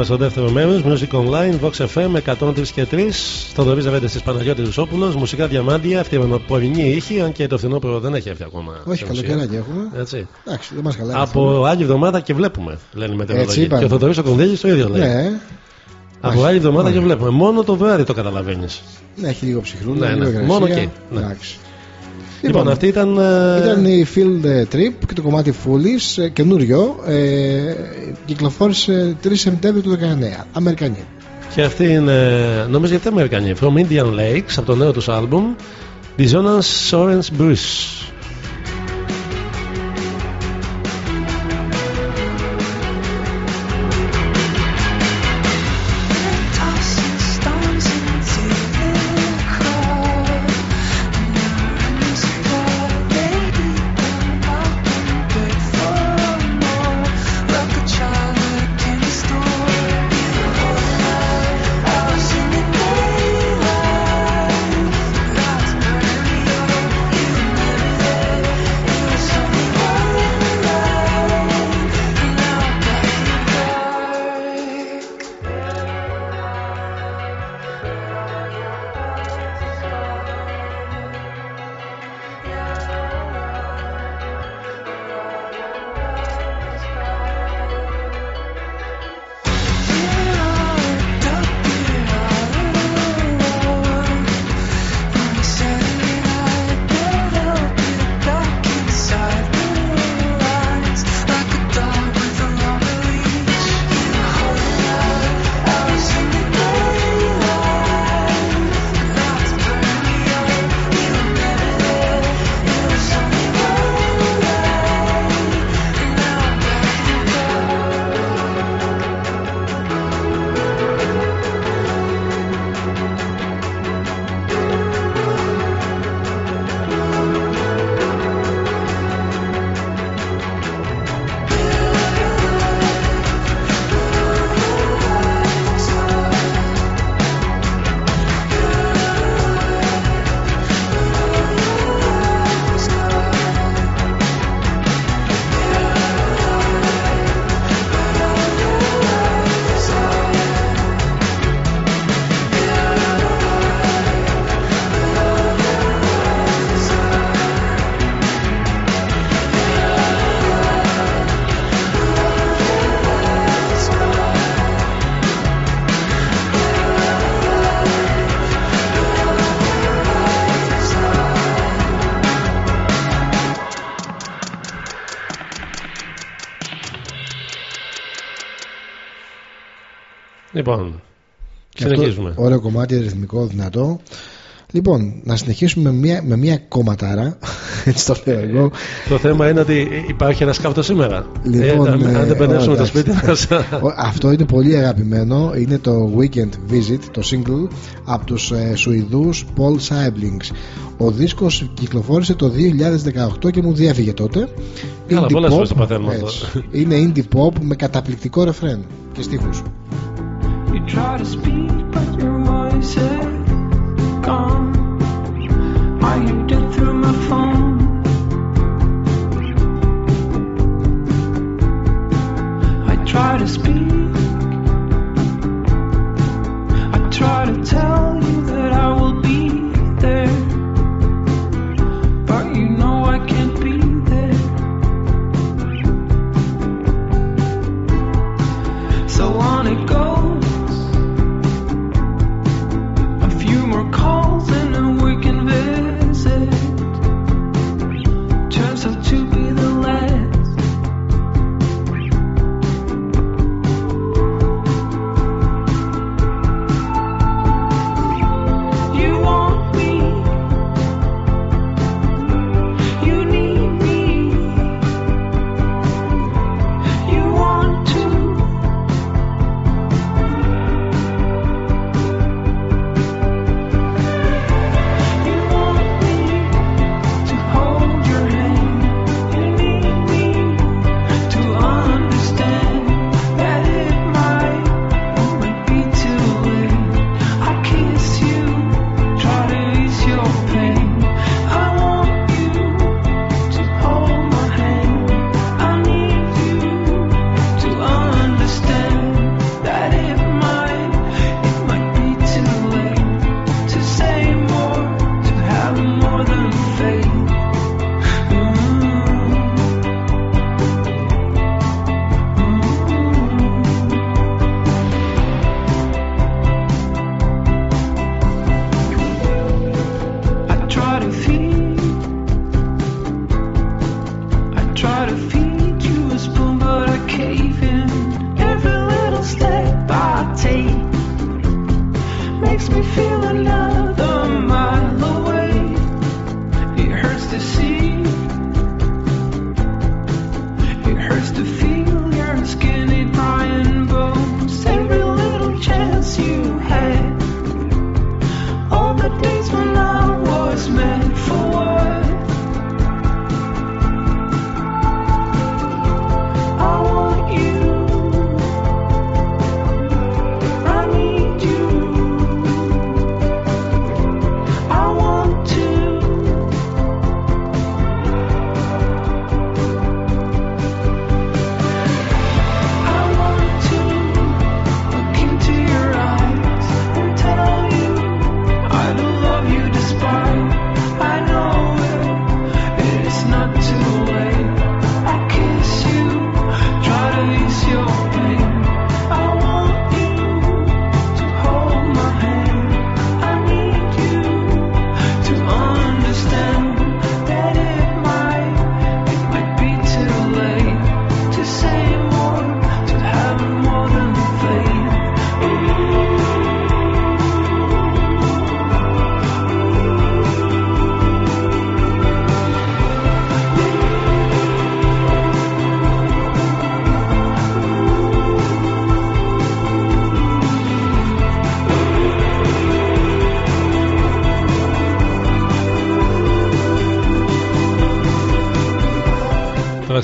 I: Ξεκίνημα στο δεύτερο μέρος, Music Online, Vox FM 103 και 3. Στο δωρή Ζαβέντε τη Παναγιώτης Ρουσόπουλο, μουσικά διαμάντια, αυτιανοπορεινή ήχη, αν και το φθινόπωρο δεν έχει έρθει ακόμα.
J: Όχι,
I: στην ουσία.
J: καλοκαιράκι έχουμε.
I: Έτσι.
J: Εντάξει, δεν μας χαλάει.
I: Από άλλη εβδομάδα και βλέπουμε, λένε οι μετεωρολόγοι.
J: είπαμε.
I: Και ο Θοδωρής ο Κονδύλης το ίδιο λέει.
J: Ναι.
I: Από
J: Όχι,
I: άλλη εβδομάδα
J: όχι.
I: και βλέπουμε. Μόνο το βράδυ το καταλαβαίνεις.
J: Ναι, έχει λίγο ψυχρούλα,
I: Ναι,
J: λίγο
I: ναι.
J: υγρασία.
I: Μόνο εκεί, ναι.
J: Εντάξει.
K: Λοιπόν, αυτή ήταν. ε,
J: Ήταν η Field Trip και το κομμάτι Foolish, ε, καινούριο. Ε, κυκλοφόρησε 3 Σεπτέμβρη του 19. Αμερικανή.
K: Και αυτή είναι, νομίζω γιατί Αμερικανή. From Indian Lakes, από το νέο τους άλμπουμ. Dissonance Orange Bruce. Λοιπόν,
J: Και αυτό
K: συνεχίζουμε.
J: Ωραίο κομμάτι, ρυθμικό, δυνατό. Λοιπόν, να συνεχίσουμε με μια, με μια κομματάρα. Έτσι το λέω εγώ.
K: Το θέμα είναι ότι υπάρχει ένας σκάφτο σήμερα.
J: Λοιπόν,
K: ε, αν- αν
J: ε,
K: δεν περνέσουμε το
J: εντάξει.
K: σπίτι μας.
J: Ο- Αυτό είναι πολύ αγαπημένο. Είναι το Weekend Visit, το single από τους ε, Σουηδούς Paul Seiblings. Ο δίσκος κυκλοφόρησε το 2018 και μου διέφυγε τότε.
K: Καλά,
J: Indie
K: πολλές
J: pop,
K: φορές το παθαίνουμε αυτό.
J: έτσι. Είναι indie pop με καταπληκτικό ρεφρέν και στίχους.
P: You try to speak, but your voice is gone. I heard it through my phone. I try to speak. I try to tell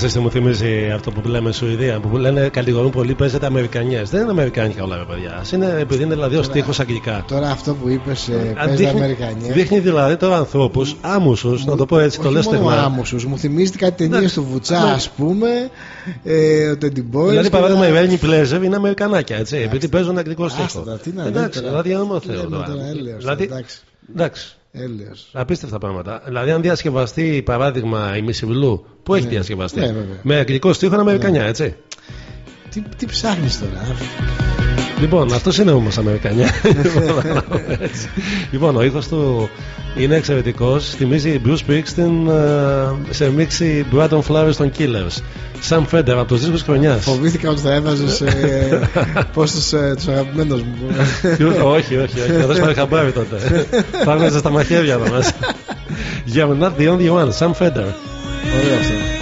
I: Τώρα ξέρεις τι μου θυμίζει αυτό που λέμε Σουηδία, που λένε κατηγορούν πολύ παίζεται Αμερικανιές. Δεν είναι Αμερικάνικα όλα, ρε παιδιά. Ας Είναι, επειδή είναι δηλαδή ο στίχος αγγλικά.
N: Τώρα αυτό που είπες,
I: Αν
N: παίζει
I: δείχνει-
N: Αμερικανία.
I: Δείχνει δηλαδή τώρα ανθρώπους άμουσους, να το πω έτσι, το
N: Όχι
I: λε
N: μόνο
I: στεγνά.
N: άμμουσους, μου θυμίζει κάτι ταινίες
I: Εντάξει.
N: του Βουτσά,
I: Ναι.
N: ας πούμε. Ε, ο Τέντι Boys.
I: Δηλαδή,
N: και
I: παράδειγμα,
N: τα-
I: η Ρένι Πλέζερ είναι Αμερικανάκια, έτσι. Επειδή παίζουν αγγλικό στίχο.
N: Άστα τα, τι να λέτε
I: Εντάξει,
N: τώρα.
I: δηλαδή, αν το
N: Τι
I: Θεό
N: λέμε
I: τώρα.
N: τώρα, έλεος,
I: Δηλαδή,
N: εντάξει.
I: εντάξει.
N: Έλεος.
I: Απίστευτα πράγματα. Δηλαδή, αν διασκευαστεί παράδειγμα η Μισιβλού, που έχει
N: Ναι.
I: διασκευαστεί;
N: Ναι, βέβαια.
I: με αγγλικό στίχο είναι Αμερικανιά, έτσι.
N: Τι, τι ψάχνεις τώρα.
I: Λοιπόν, αυτός είναι όμως Αμερικανιά. Έτσι. λοιπόν, ο ήχος του είναι εξαιρετικός. Θυμίζει Bruce Springsteen ε, σε μίξη Blood on Flowers των Killers. Sam Fender από τους δίσκους χρονιάς.
N: Φοβήθηκα ότι θα έβαζε πώ τους αγαπημένους μου.
I: όχι, όχι, όχι. Θα δώσουμε χαμπάρι τότε. Θα έβγαζε στα μαχαίρια εδώ μέσα. Yeah, not the only one. Sam Fender.
N: Ωραίο αυτό.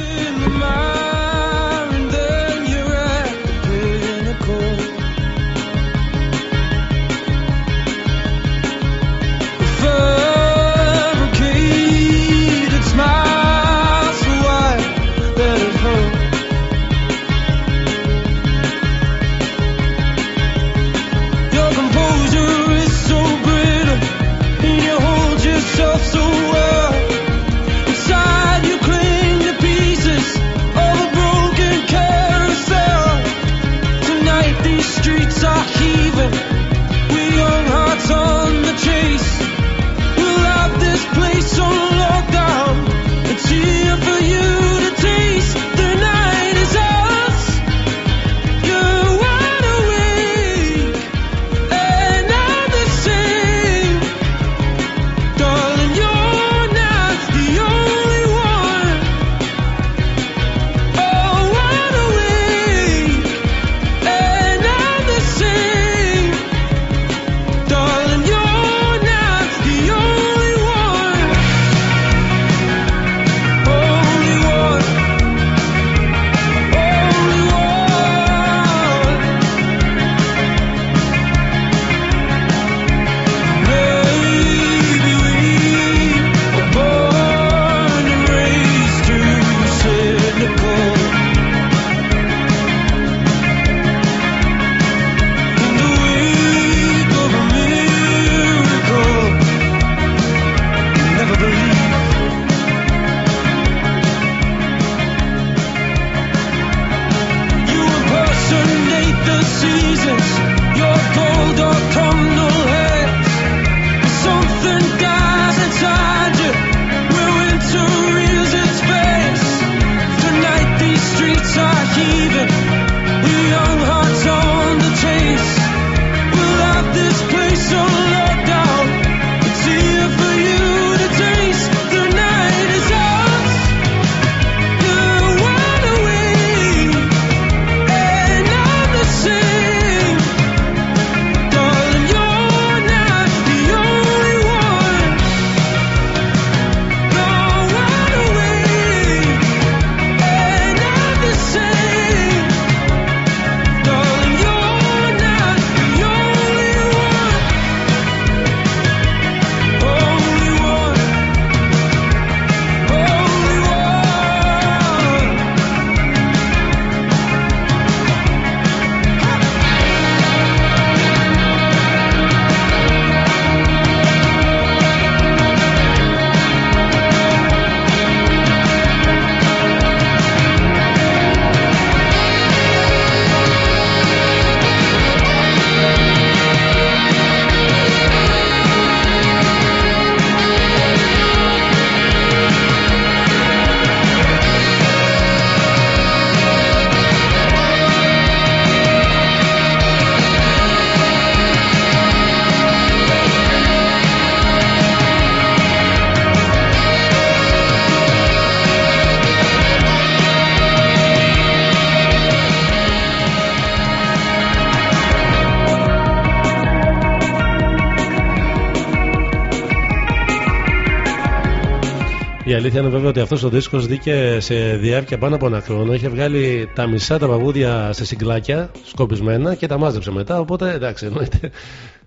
I: η αλήθεια είναι βέβαια ότι αυτός ο δίσκος δίκε σε διάρκεια πάνω από ένα χρόνο. Είχε βγάλει τα μισά τα παγούδια σε συγκλάκια, σκοπισμένα και τα μάζεψε μετά. Οπότε εντάξει, εννοείται.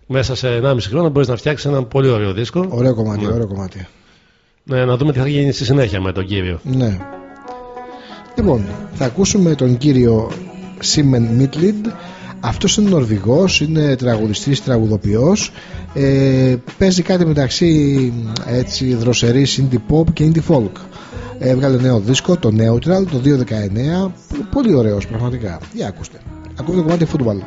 I: Μέσα σε 1,5 χρόνο μπορείς να φτιάξεις ένα πολύ ωραίο δίσκο.
N: Ωραίο κομμάτι,
I: ναι.
N: ωραίο κομμάτι.
I: Ναι, να δούμε τι θα γίνει στη συνέχεια με τον κύριο.
N: Ναι.
K: Λοιπόν, θα ακούσουμε τον κύριο Σίμεν Μίτλιντ αυτός είναι Νορβηγός, είναι τραγουδιστής, τραγουδοποιός. Ε, Παίζει κάτι μεταξύ έτσι δροσερή indie pop και indie folk. Έβγαλε νέο δίσκο, το Neutral, το 2019 Πολύ ωραίος πραγματικά, για ακούστε. Ακούστε το κομμάτι football.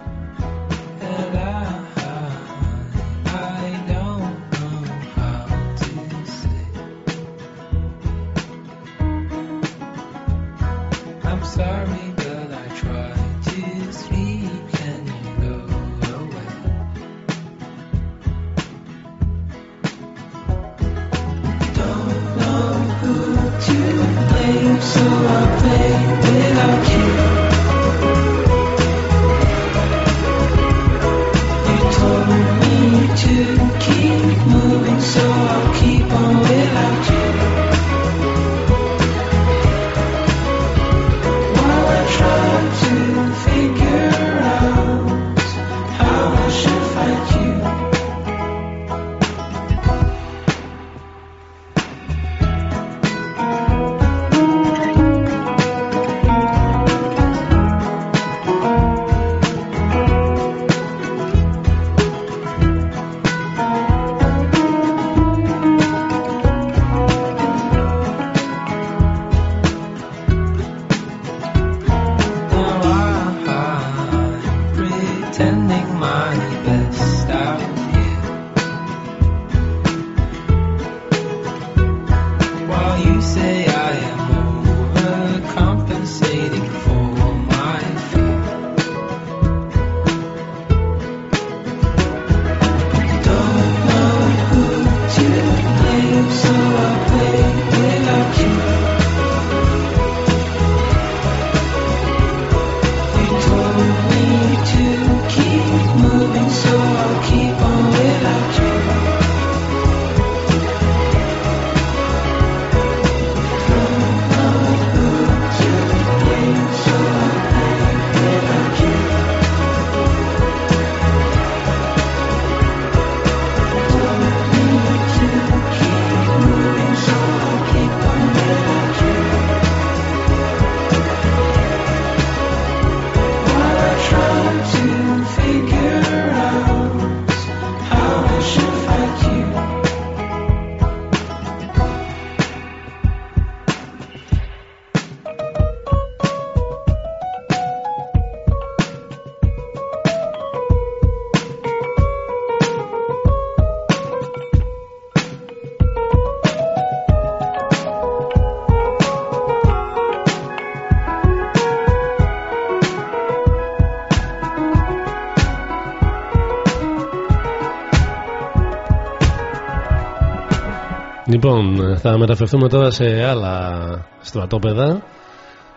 Q: Λοιπόν, θα μεταφερθούμε τώρα σε άλλα στρατόπεδα.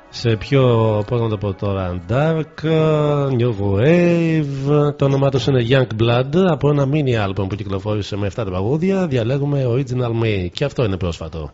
Q: Σε πιο πρόγραμμα από τώρα Dark, New Wave. Το όνομά τους είναι Young Blood. Από ένα mini album που κυκλοφόρησε με 7 τραγούδια διαλέγουμε Original Me. Και αυτό είναι πρόσφατο.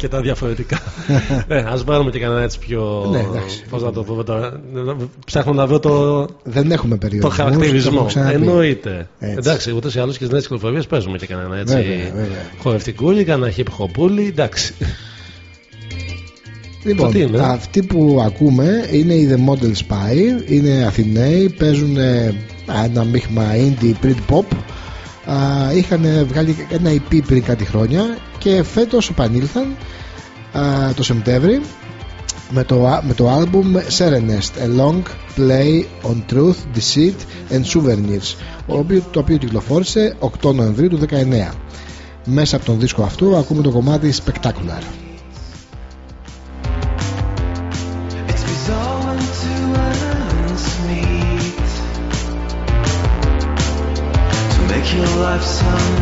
I: και τα διαφορετικά. Ναι, ας βάλουμε και κανένα έτσι πιο.
J: Ναι,
I: πώς να το πούμε τώρα. Ψάχνω να βρω το.
J: Δεν έχουμε περίοδο. Το
I: χαρακτηρισμό. Εννοείται. Εντάξει, ούτως ή άλλως και στις νέες κυκλοφορίες παίζουμε και κανένα έτσι.
J: Βέβαια.
I: Χορευτικούλη, κανένα hip hopούλη. Εντάξει.
J: Λοιπόν, αυτοί που ακούμε είναι οι The Model Spy, είναι Αθηναίοι, παίζουν ε, ένα μείγμα indie print pop. Είχαν βγάλει ένα EP πριν κάτι χρόνια και φέτος επανήλθαν το Σεπτέμβρη με το, με το album Serenest A Long Play on Truth, Deceit and Souvenirs οποίος, το οποίο κυκλοφόρησε 8 Νοεμβρίου του 19 μέσα από τον δίσκο αυτό ακούμε το κομμάτι Spectacular.
Q: Your life sound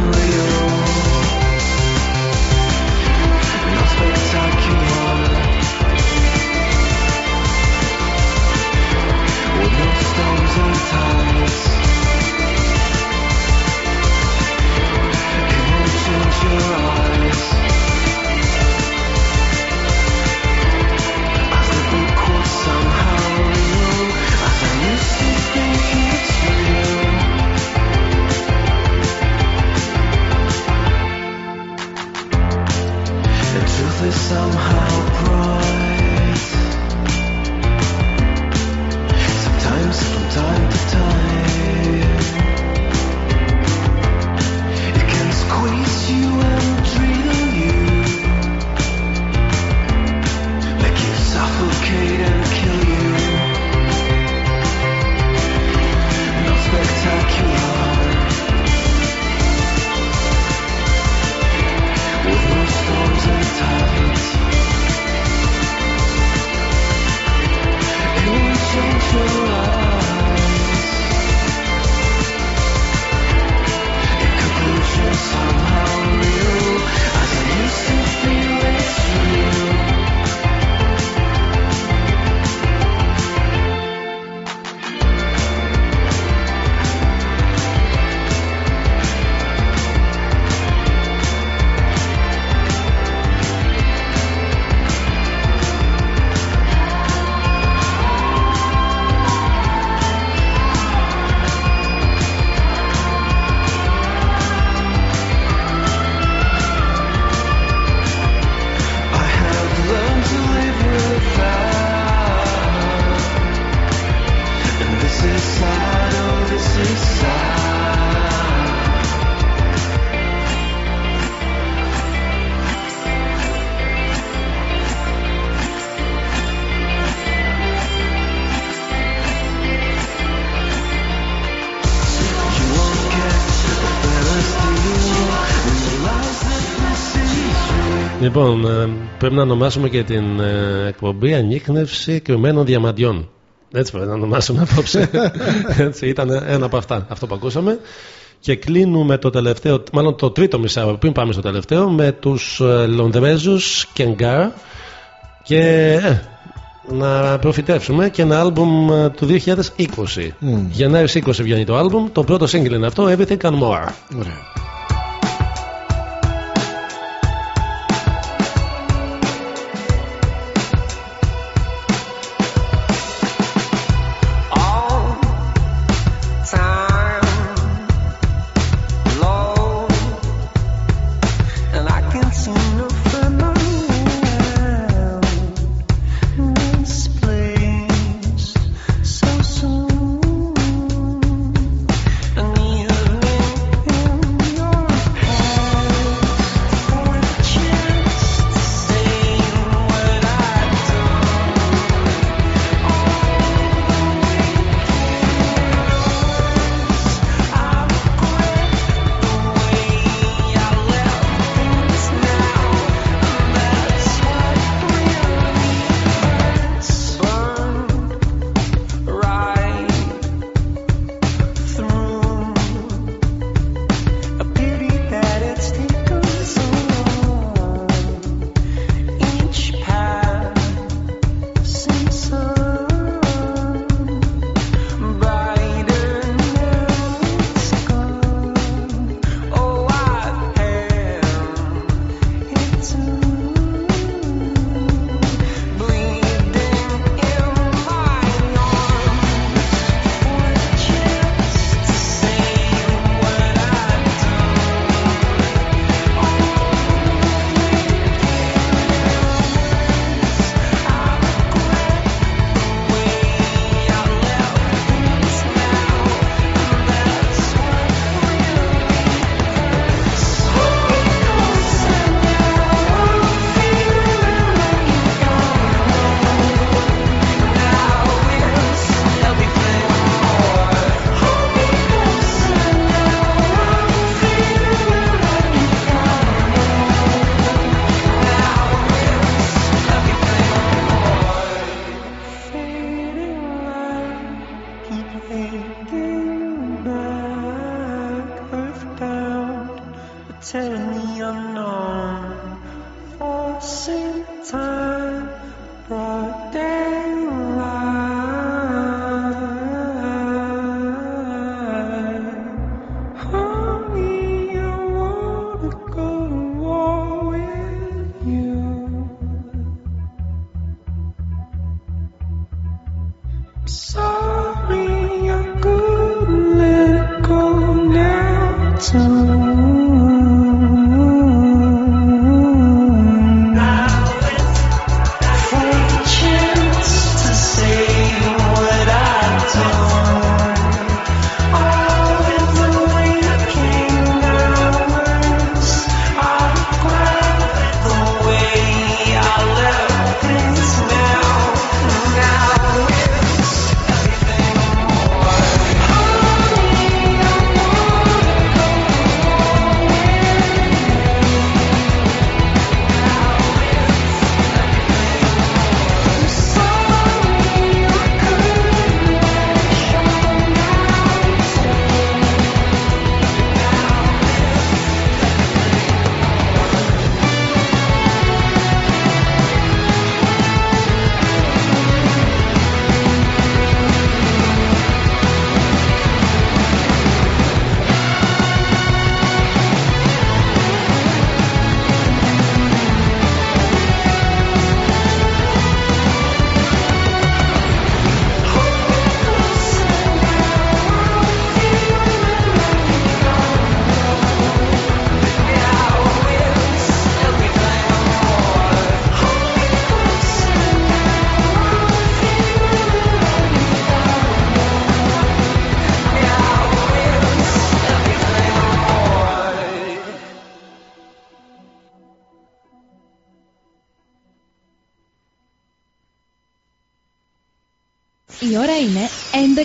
I: ε, πρέπει να ονομάσουμε και την ε, εκπομπή Ανείχνευση κρυμμένων διαμαντιών. Έτσι πρέπει να ονομάσουμε απόψε. Έτσι, ήταν ένα από αυτά, αυτό που ακούσαμε. Και κλείνουμε το τελευταίο, μάλλον το τρίτο μισάωρο, πριν πάμε στο τελευταίο, με τους ε, Λονδρέζους Κενγκάρ και ε, να προφητεύσουμε και ένα άλμπουμ ε, του 2020.
Q: Μμμ.
I: Γενάρης 20 βγαίνει το άλμπουμ, το πρώτο single είναι αυτό, Everything and More.
Q: Ωραία.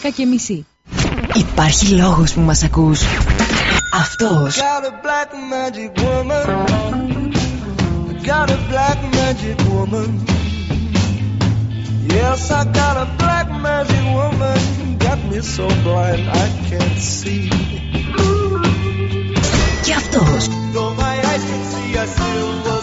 M: 11 και μισή.
C: Υπάρχει λόγος που μας ακούς. Αυτός.
R: Got a black magic woman got a black magic woman. Yes, I got a black magic woman. Got me so blind I can't see.
O: Και αυτός
R: Though my eyes could see, I still was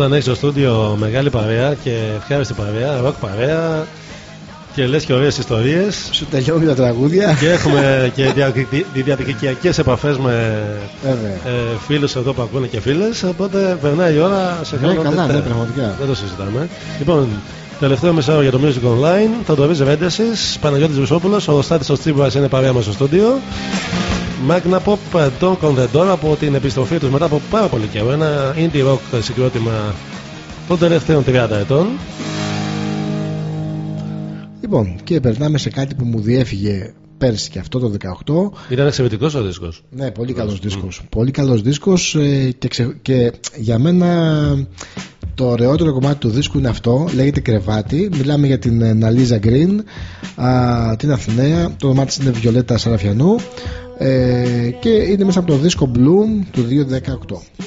I: Όταν έχεις στο στούντιο μεγάλη παρέα και ευχάριστη παρέα, ροκ παρέα και λες και ωραίες ιστορίες
J: Σου τελειώνουν τα τραγούδια.
I: και έχουμε και διαδικτυακές επαφές με
J: Βέβαια.
I: ε, φίλους εδώ που ακούνε και φίλες οπότε περνάει η ώρα σε
J: Ναι,
I: χρόνο
J: καλά,
I: τετέ.
J: ναι, πραγματικά.
I: Δεν το συζητάμε. Λοιπόν, τελευταίο μισάωρο για το Music Online. Θοδωρής Ρέντεσης, Παναγιώτης Βουσόπουλος, ο Στάθης ο Τσίμπρας είναι παρέα μας στο στούντιο. Magnapop Don Condor από την επιστροφή τους μετά από πάρα πολύ καιρό. Ένα indie rock συγκρότημα των τελευταίων 30 ετών.
J: Λοιπόν, και περνάμε σε κάτι που μου διέφυγε πέρσι και αυτό το 18.
I: Ήταν εξαιρετικός ο δίσκος.
J: Ναι, πολύ καλός δίσκος. Πολύ καλός δίσκος ε, και, ξε- και για μένα το ωραιότερο κομμάτι του δίσκου είναι αυτό. Λέγεται Κρεβάτι. Μιλάμε για την ε, Ναλίζα Γκριν, α, την Αθηναία. Το όνομά της είναι Βιολέτα Σαραφιανού. Ε, και είναι μέσα από το δίσκο Bloom του 2018.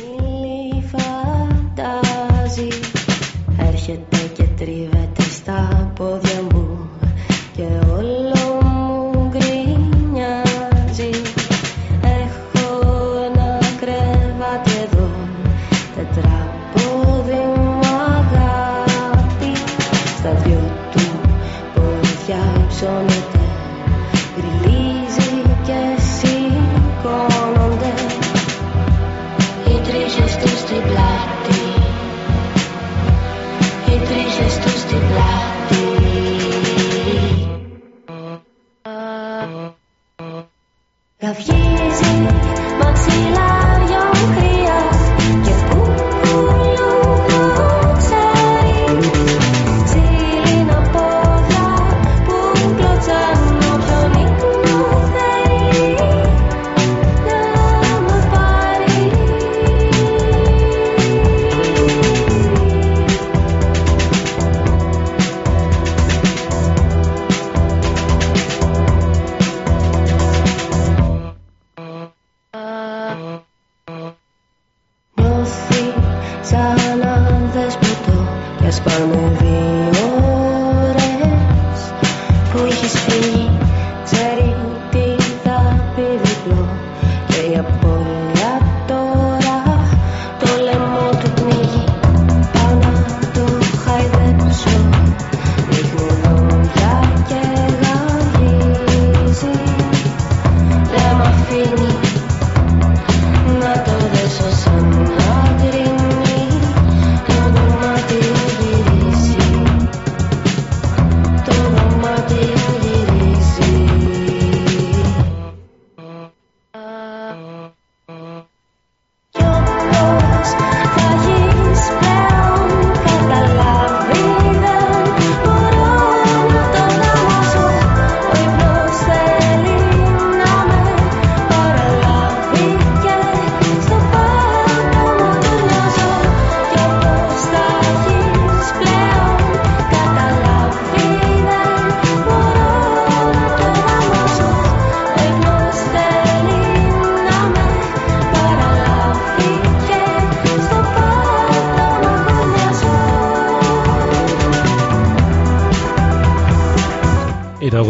A: Και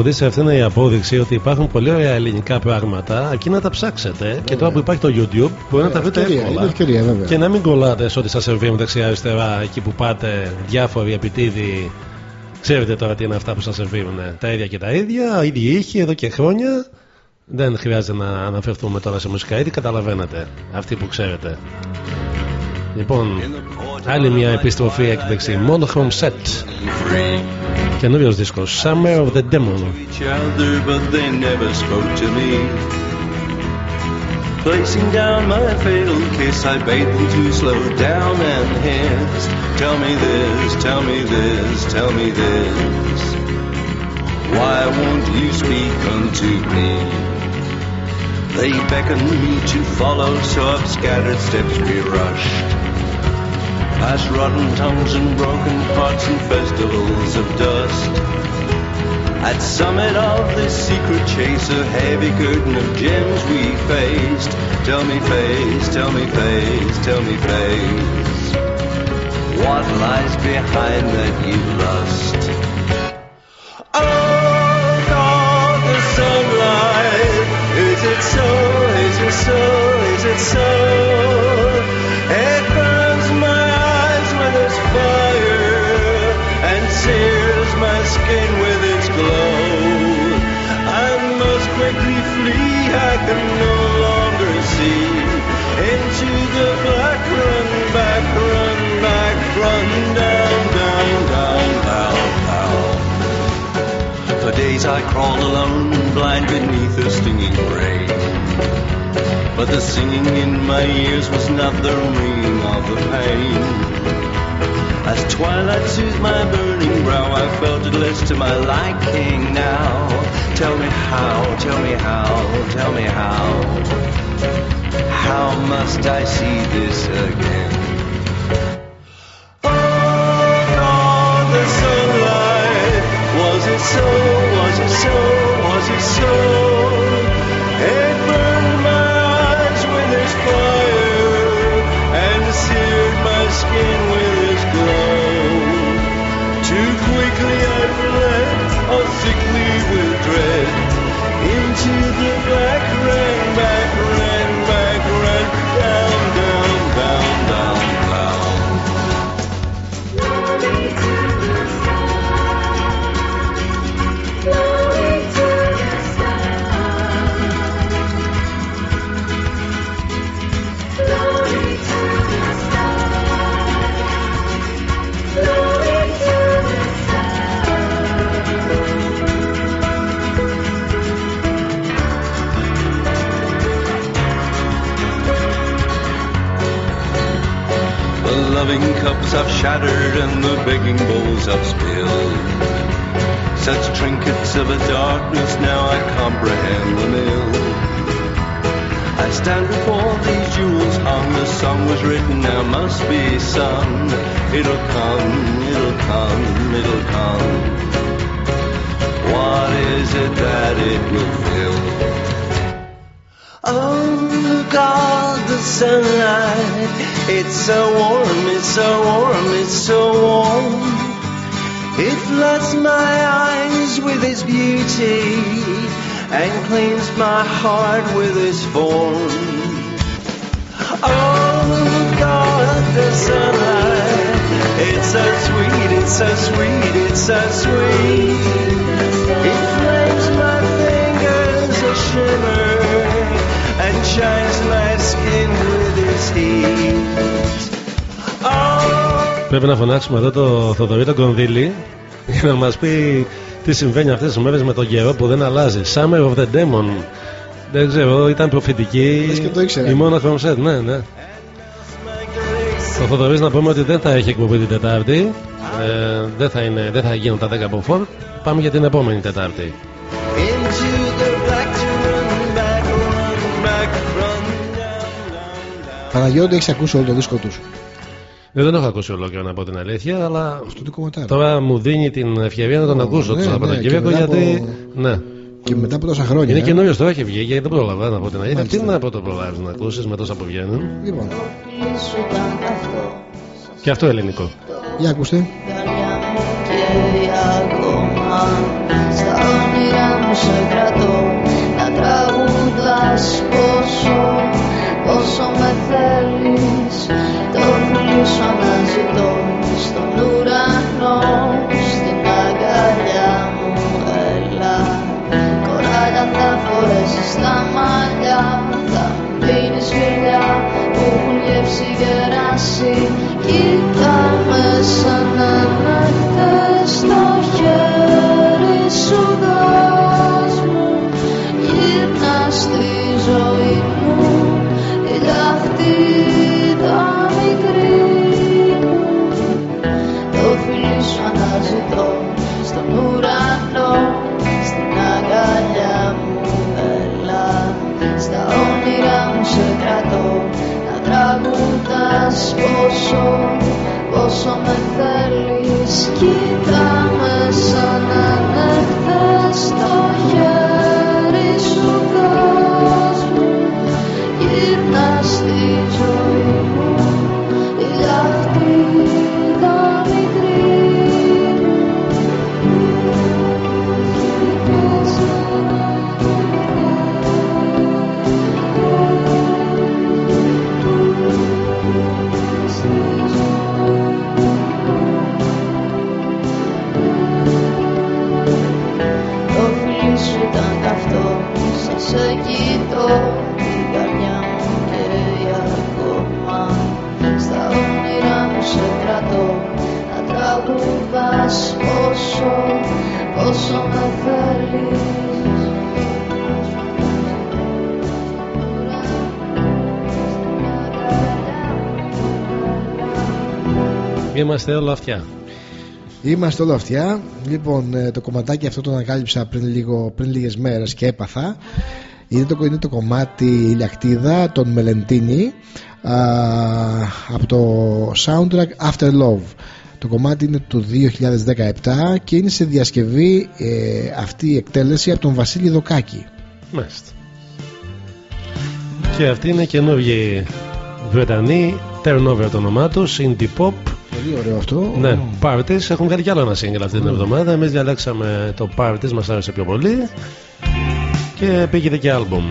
A: Η
I: τραγουδίστρια αυτή είναι η απόδειξη ότι υπάρχουν πολύ ωραία ελληνικά πράγματα αρκεί να τα ψάξετε και τώρα που υπάρχει το YouTube μπορεί να τα βρείτε
J: ευκαιρία,
I: εύκολα.
J: είναι ευκαιρία, βέβαια.
I: Και να μην κολλάτε σε ό,τι σας σερβίρουν δεξιά-αριστερά εκεί που πάτε διάφοροι επιτίδοι. Ξέρετε τώρα τι είναι αυτά που σας σερβίρουν. Τα ίδια και τα ίδια, ίδιοι ήχοι εδώ και χρόνια. Δεν χρειάζεται να αναφερθούμε τώρα σε μουσικά είδη, καταλαβαίνετε. Αυτοί που ξέρετε. Λοιπόν, άλλη μια επιστροφή έκδεξη. Monochrome Set. Καινούριο δίσκο. Summer of the Demon.
Q: each other, but they never spoke to me. Placing down my fatal kiss, I bade them to slow down and hiss. Tell me this, tell me this, tell me this. Why won't you speak unto me? They beckon me to follow, so up scattered steps we rushed. Past rotten tongues and broken hearts and festivals of dust. At summit of this secret chase, a heavy curtain of gems we faced. Tell me face, tell me face, tell me face. What lies behind that you lust? Oh, God, the sunlight. Is it so? Is it so? Is it so? I can no longer see into the black. Run back, run back, run down, down, down, down, down. For days I crawled alone, blind beneath the stinging rain. But the singing in my ears was not the ringing of the pain. As twilight soothed my burning brow, I felt it less to my liking now. Tell me how, tell me how, tell me how. How must I see this again? Oh, sunlight. Was it so? Was it so? Was it so? Loving cups I've shattered and the begging bowls I've spilled. Such trinkets of a darkness now I comprehend the mill. I stand before these jewels hung, the song was written, now must be sung. It'll come, it'll come, it'll come. What is it that it will fill? Oh God, the sunlight, it's so warm, it's so warm, it's so warm. It floods my eyes with its beauty and cleans my heart with its form. Oh God, the sunlight, it's so sweet, it's so sweet, it's so sweet. It flames my fingers a shimmer and shines my skin with its heat.
I: Πρέπει να φωνάξουμε εδώ το Θοδωρή τον Κονδύλη για να μας πει τι συμβαίνει αυτές τις μέρες με τον καιρό που δεν αλλάζει. Summer of the Demon. Δεν ξέρω, ήταν προφητική.
J: Λες και το ήξερα.
I: Η μόνα from set, ναι, ναι. Ο Θοδωρής να πούμε ότι δεν θα έχει εκπομπή την Τετάρτη. Ε, δεν, θα είναι, δεν θα γίνουν τα 10 από 4. Πάμε για την επόμενη Τετάρτη.
J: Παναγιώτη, έχεις ακούσει όλο το δίσκο τους.
I: Ε, δεν έχω ακούσει ολόκληρο να πω την αλήθεια, αλλά
J: Αυτό το κομματάρι.
I: τώρα μου δίνει την ευκαιρία να τον ακούσω
J: ναι,
I: το
J: ναι,
I: Σαββατοκύριακο
J: και μετά
I: γιατί.
J: από-
I: Ναι.
J: Και μετά από τόσα χρόνια.
I: Είναι
J: ε.
I: καινούριο τώρα έχει βγει γιατί δεν πρόλαβα να πω την αλήθεια.
J: Μάλιστα.
I: Τι να πω το προλάβεις να ακούσεις με τόσα που βγαίνουν.
J: Λοιπόν,
I: Και αυτό ελληνικό.
J: για ακούστε.
S: και ακόμα στα όνειρά μου σε κρατώ να τραγουδάς πόσο, πόσο με θέλεις το φιλί σου αναζητώ στον ουρανό στην αγκαλιά μου έλα. Κοράλια θα φορέσεις τα μαλλιά θα μου δίνεις φιλιά που έχουν γεύσει γεράσει κοίτα με σαν να με θες στο χέρι σου πόσο πόσο με θέλεις τραγουδάς πόσο Πόσο με θέλεις
I: Είμαστε όλα αυτιά.
J: Είμαστε όλα αυτιά. Λοιπόν, ε, το κομματάκι αυτό το ανακάλυψα πριν, λίγο, πριν λίγες μέρες και έπαθα. Είναι το, είναι το κομμάτι η λιακτίδα των Μελεντίνη α, από το soundtrack After Love. Το κομμάτι είναι του 2017 και είναι σε διασκευή ε, αυτή η εκτέλεση από τον Βασίλη Δοκάκη.
I: Μάλιστα. Και αυτή είναι καινούργιοι Βρετανοί. Turnover το όνομά τους, Indie Pop.
J: Πολύ ωραίο αυτό.
I: Ναι, Parties. Έχουν βγάλει κι άλλο ένα single αυτή την εβδομάδα. Εμείς διαλέξαμε το Parties, μας άρεσε πιο πολύ. Και πήγε και album.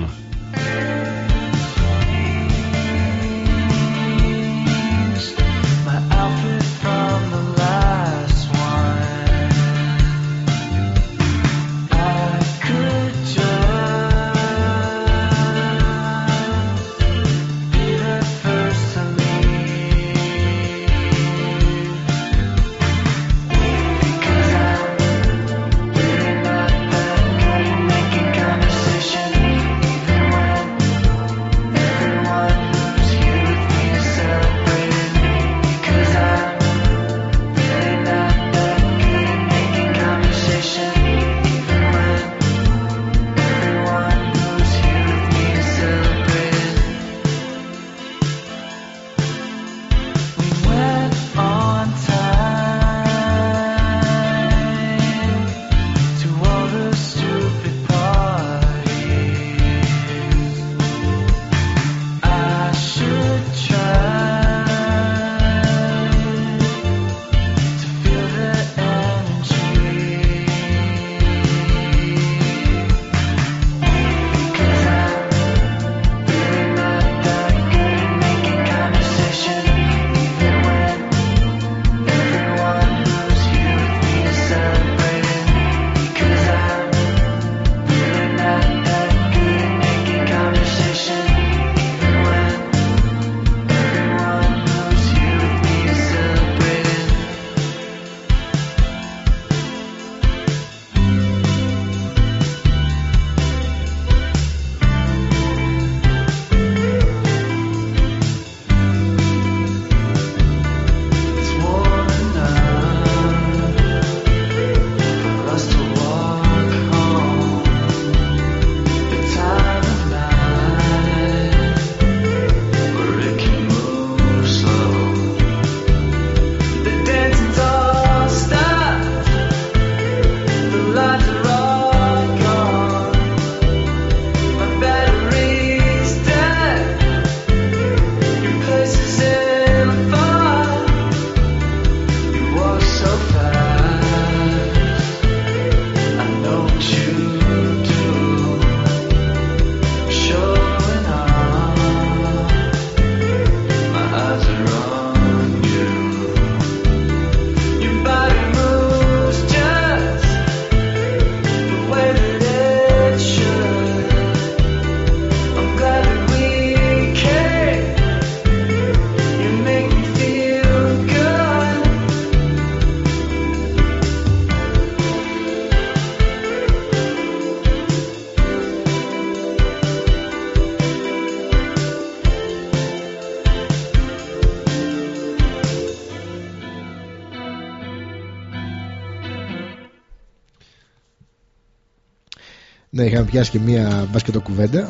B: Πιάσει και μία μπασκετοκουβέντα.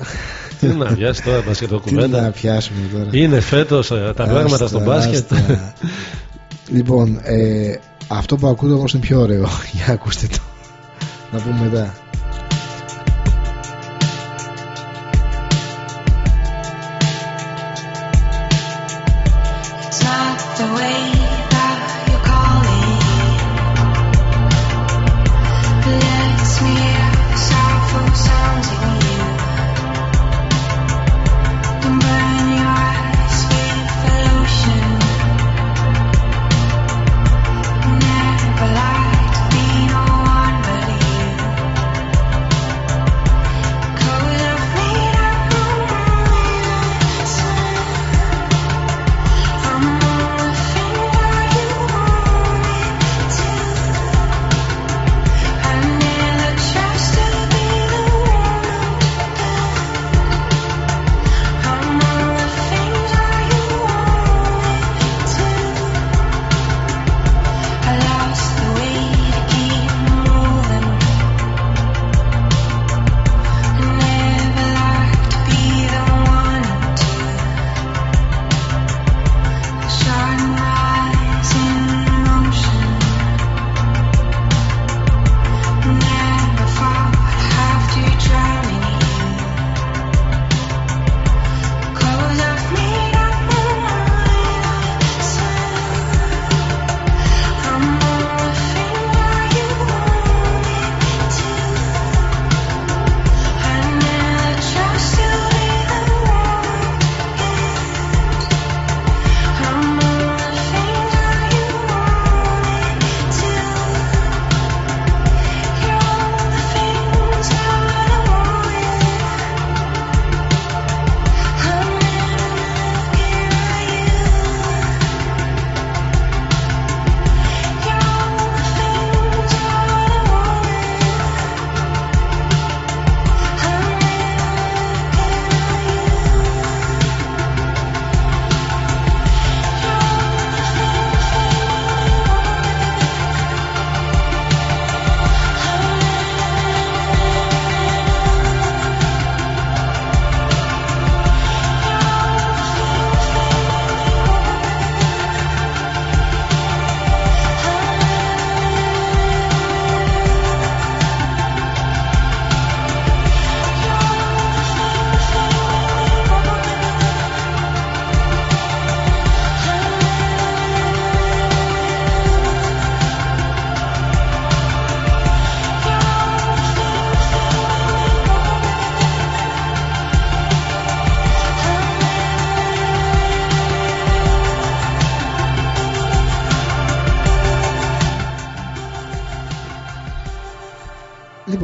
I: Τι να πιάσει τώρα μπασκετοκουβέντα;
B: Τι να πιάσουμε τώρα.
I: Είναι φέτος τα πράγματα
B: Άστα,
I: στο μπάσκετ.
B: άστα. λοιπόν, ε, αυτό που ακούτε όμως είναι πιο ωραίο. Για ακούστε το. Να πούμε μετά.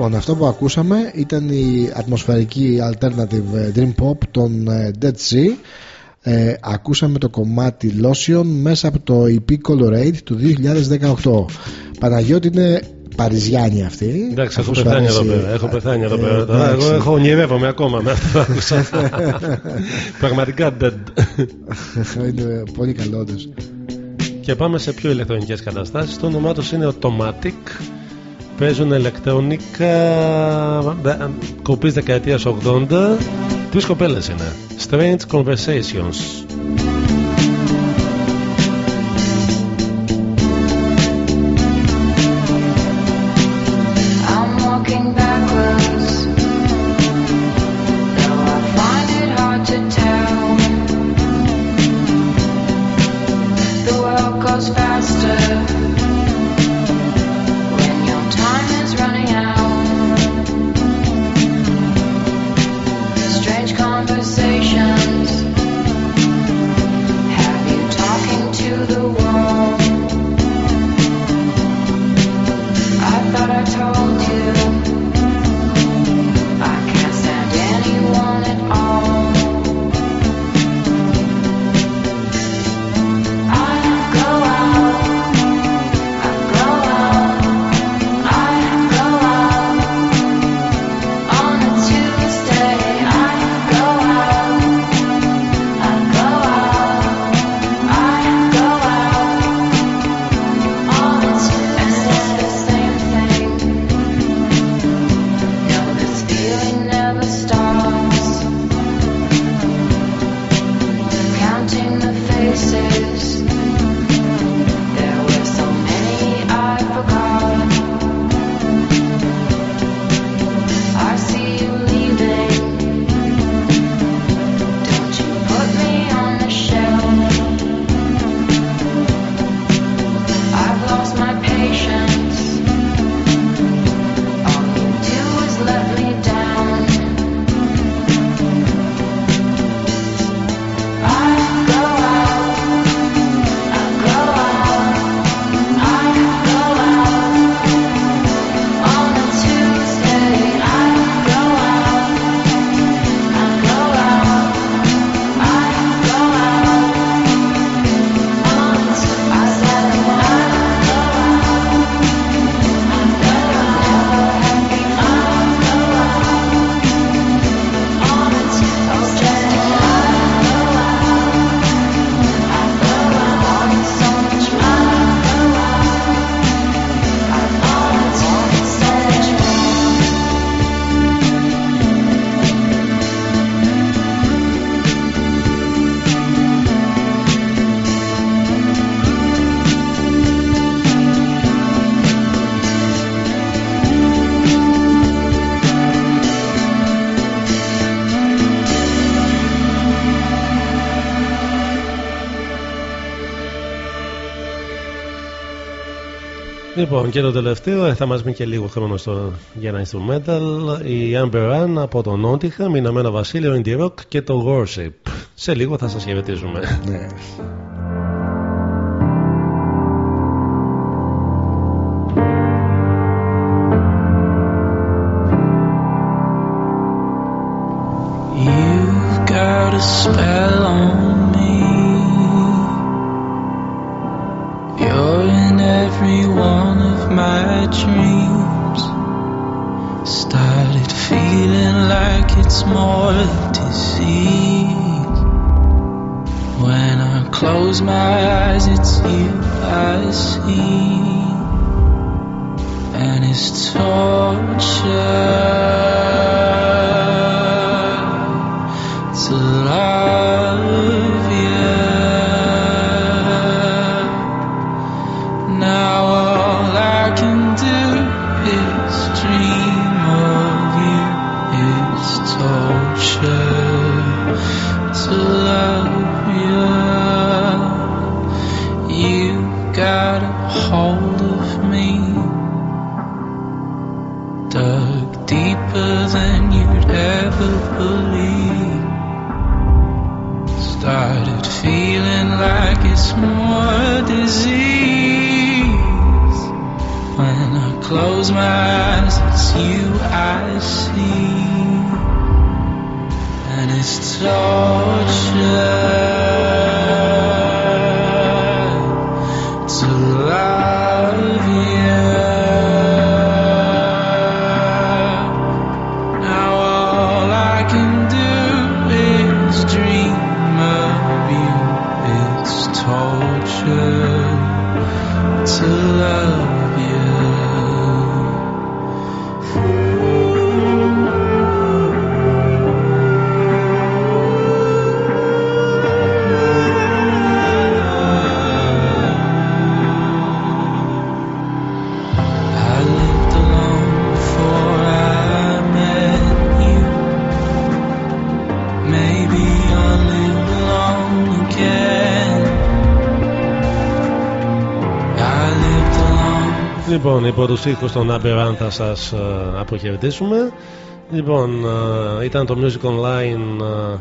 B: Λοιπόν, αυτό που ακούσαμε ήταν η ατμοσφαιρική alternative ε, dream pop των ε, Dead Sea. Ε, ακούσαμε το κομμάτι Lotion μέσα από το EP Colorate του 2018. Παναγιώτη είναι Παριζιάννη αυτή.
I: Εντάξει, έχω
B: Αφού σου
I: πεθάνει εδώ
B: αρέσει-
I: πέρα. Έχω πεθάνει εδώ
B: Ε,
I: πέρα. Τώρα
B: εντάξει.
I: εγώ έχω ονειρεύομαι ακόμα με αυτό που άκουσα. Πραγματικά dead.
B: είναι πολύ καλό όντως.
I: Και πάμε σε πιο ηλεκτρονικές καταστάσεις. Το όνομά τους είναι Automatic. Παίζουν ηλεκτρονικά ε, κοπής δεκαετίας 80. Τρεις κοπέλες είναι. Strange Conversations. Λοιπόν, και το τελευταίο ε, θα μας μείνει και λίγο χρόνο στο, για ένα instrumental. Η Amber Run από τον Νότιχα, Ηνωμένο Βασίλειο, Indie Rock και το Worship. Σε λίγο θα σας χαιρετίζουμε.
N: Ναι.
R: Alone.
I: Λοιπόν, υπό τους ήχους των Amber Run θα σας αποχαιρετήσουμε. Λοιπόν, ε, ήταν το Music Online ε,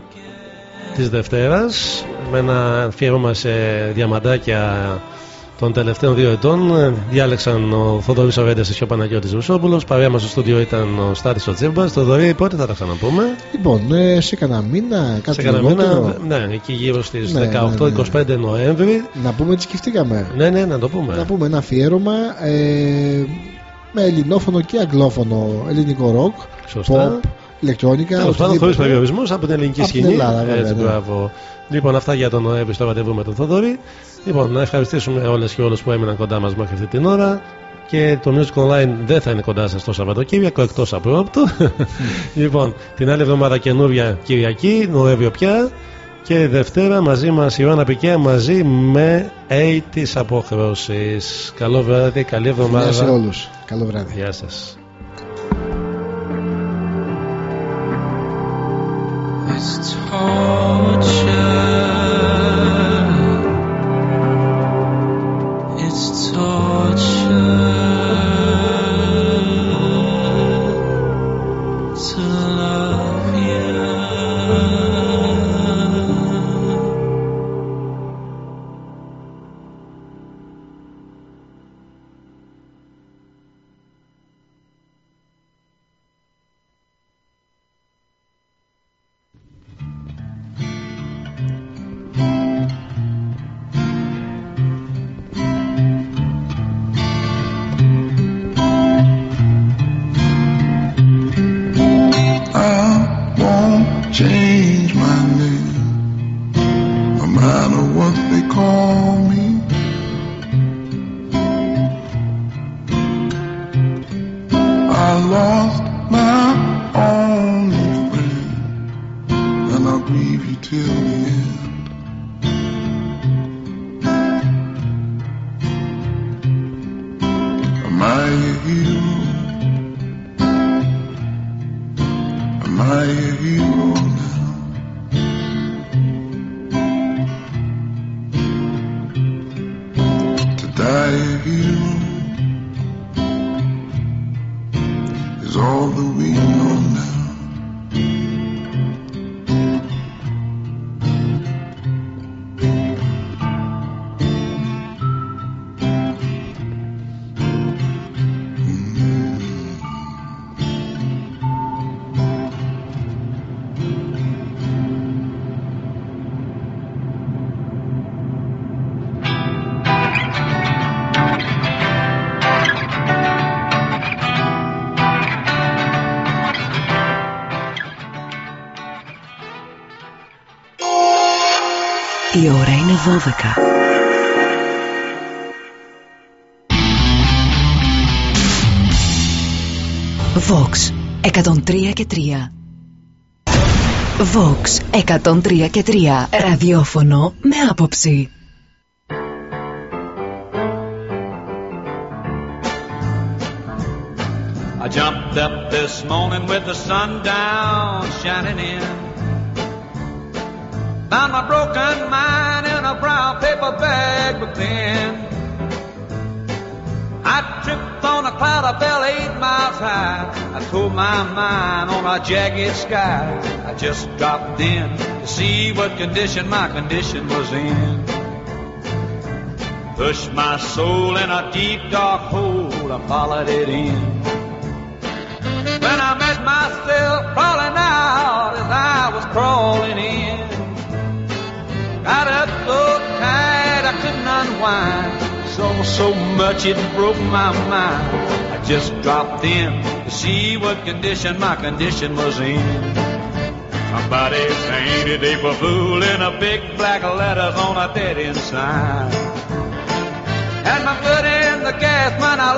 I: της Δευτέρας με ένα αφιέρωμα σε διαμαντάκια των τελευταίων δύο ετών. Ε, Διάλεξαν ο Θοδωρής Ορέντες και ο Παναγιώτης Ρουσόπουλος. Παρέα μας στο στούντιο ήταν ο Στάτης ο Τσίμπας. Θοδωρή, πότε θα τα ξαναπούμε;
N: Λοιπόν, ε, σε κανένα μήνα, κάτι
I: σε κανένα
N: λιγότερο.
I: μήνα, ναι, εκεί γύρω στις
N: Ναι, ναι, ναι.
I: 18-25 Νοέμβρη.
N: Να πούμε τι σκεφτήκαμε.
I: Ναι, ναι, να το πούμε.
N: Να πούμε ένα αφιέρωμα ε, με ελληνόφωνο και αγγλόφωνο ελληνικό ροκ,
I: Σωστά.
N: pop, ηλεκτρόνικα.
I: Τέλος πάντων,
N: οτιδήποτε.
I: χωρίς περιορισμούς από την ελληνική
N: Από την
I: σκηνή.
N: Ελλάδα, βέβαια,
I: Έτσι,
N: ναι.
I: μπράβο. Λοιπόν, αυτά για τον Νοέμβρη στο ραντεβού με τον Θοδωρή. Λοιπόν, να ευχαριστήσουμε όλες και όλους που έμειναν κοντά μας μέχρι αυτή την ώρα. Και το Music Online δεν θα είναι κοντά σας το Σαββατοκύριακο εκτός απρόπτου. λοιπόν, την άλλη εβδομάδα καινούρια Κυριακή, Νοέμβριο πια. Και Δευτέρα μαζί μας η Ιωάννα Πικέα μαζί με 8 της αποχρώσεις. Καλό βράδυ, καλή εβδομάδα.
N: Γεια σε όλους. Καλό βράδυ.
I: Γεια σας.
R: It's torture.
O: Vox 103 και 3 Vox 103 και 3 Ραδιόφωνο με άποψη
L: I jumped up this morning with the sun down shining in. Found my broken I fell eight miles high. I told my mind on a jagged sky. I just dropped in to see what condition my condition was in. Pushed my soul in a deep dark hole, I followed it in. When I met myself crawling out as I was crawling in. Got up so tight I couldn't unwind. So, so much it broke my mind. Just dropped in to see what condition my condition was in. Somebody painted April Fool in a big black letters on a dead end sign. Had my foot in the gas, man, I left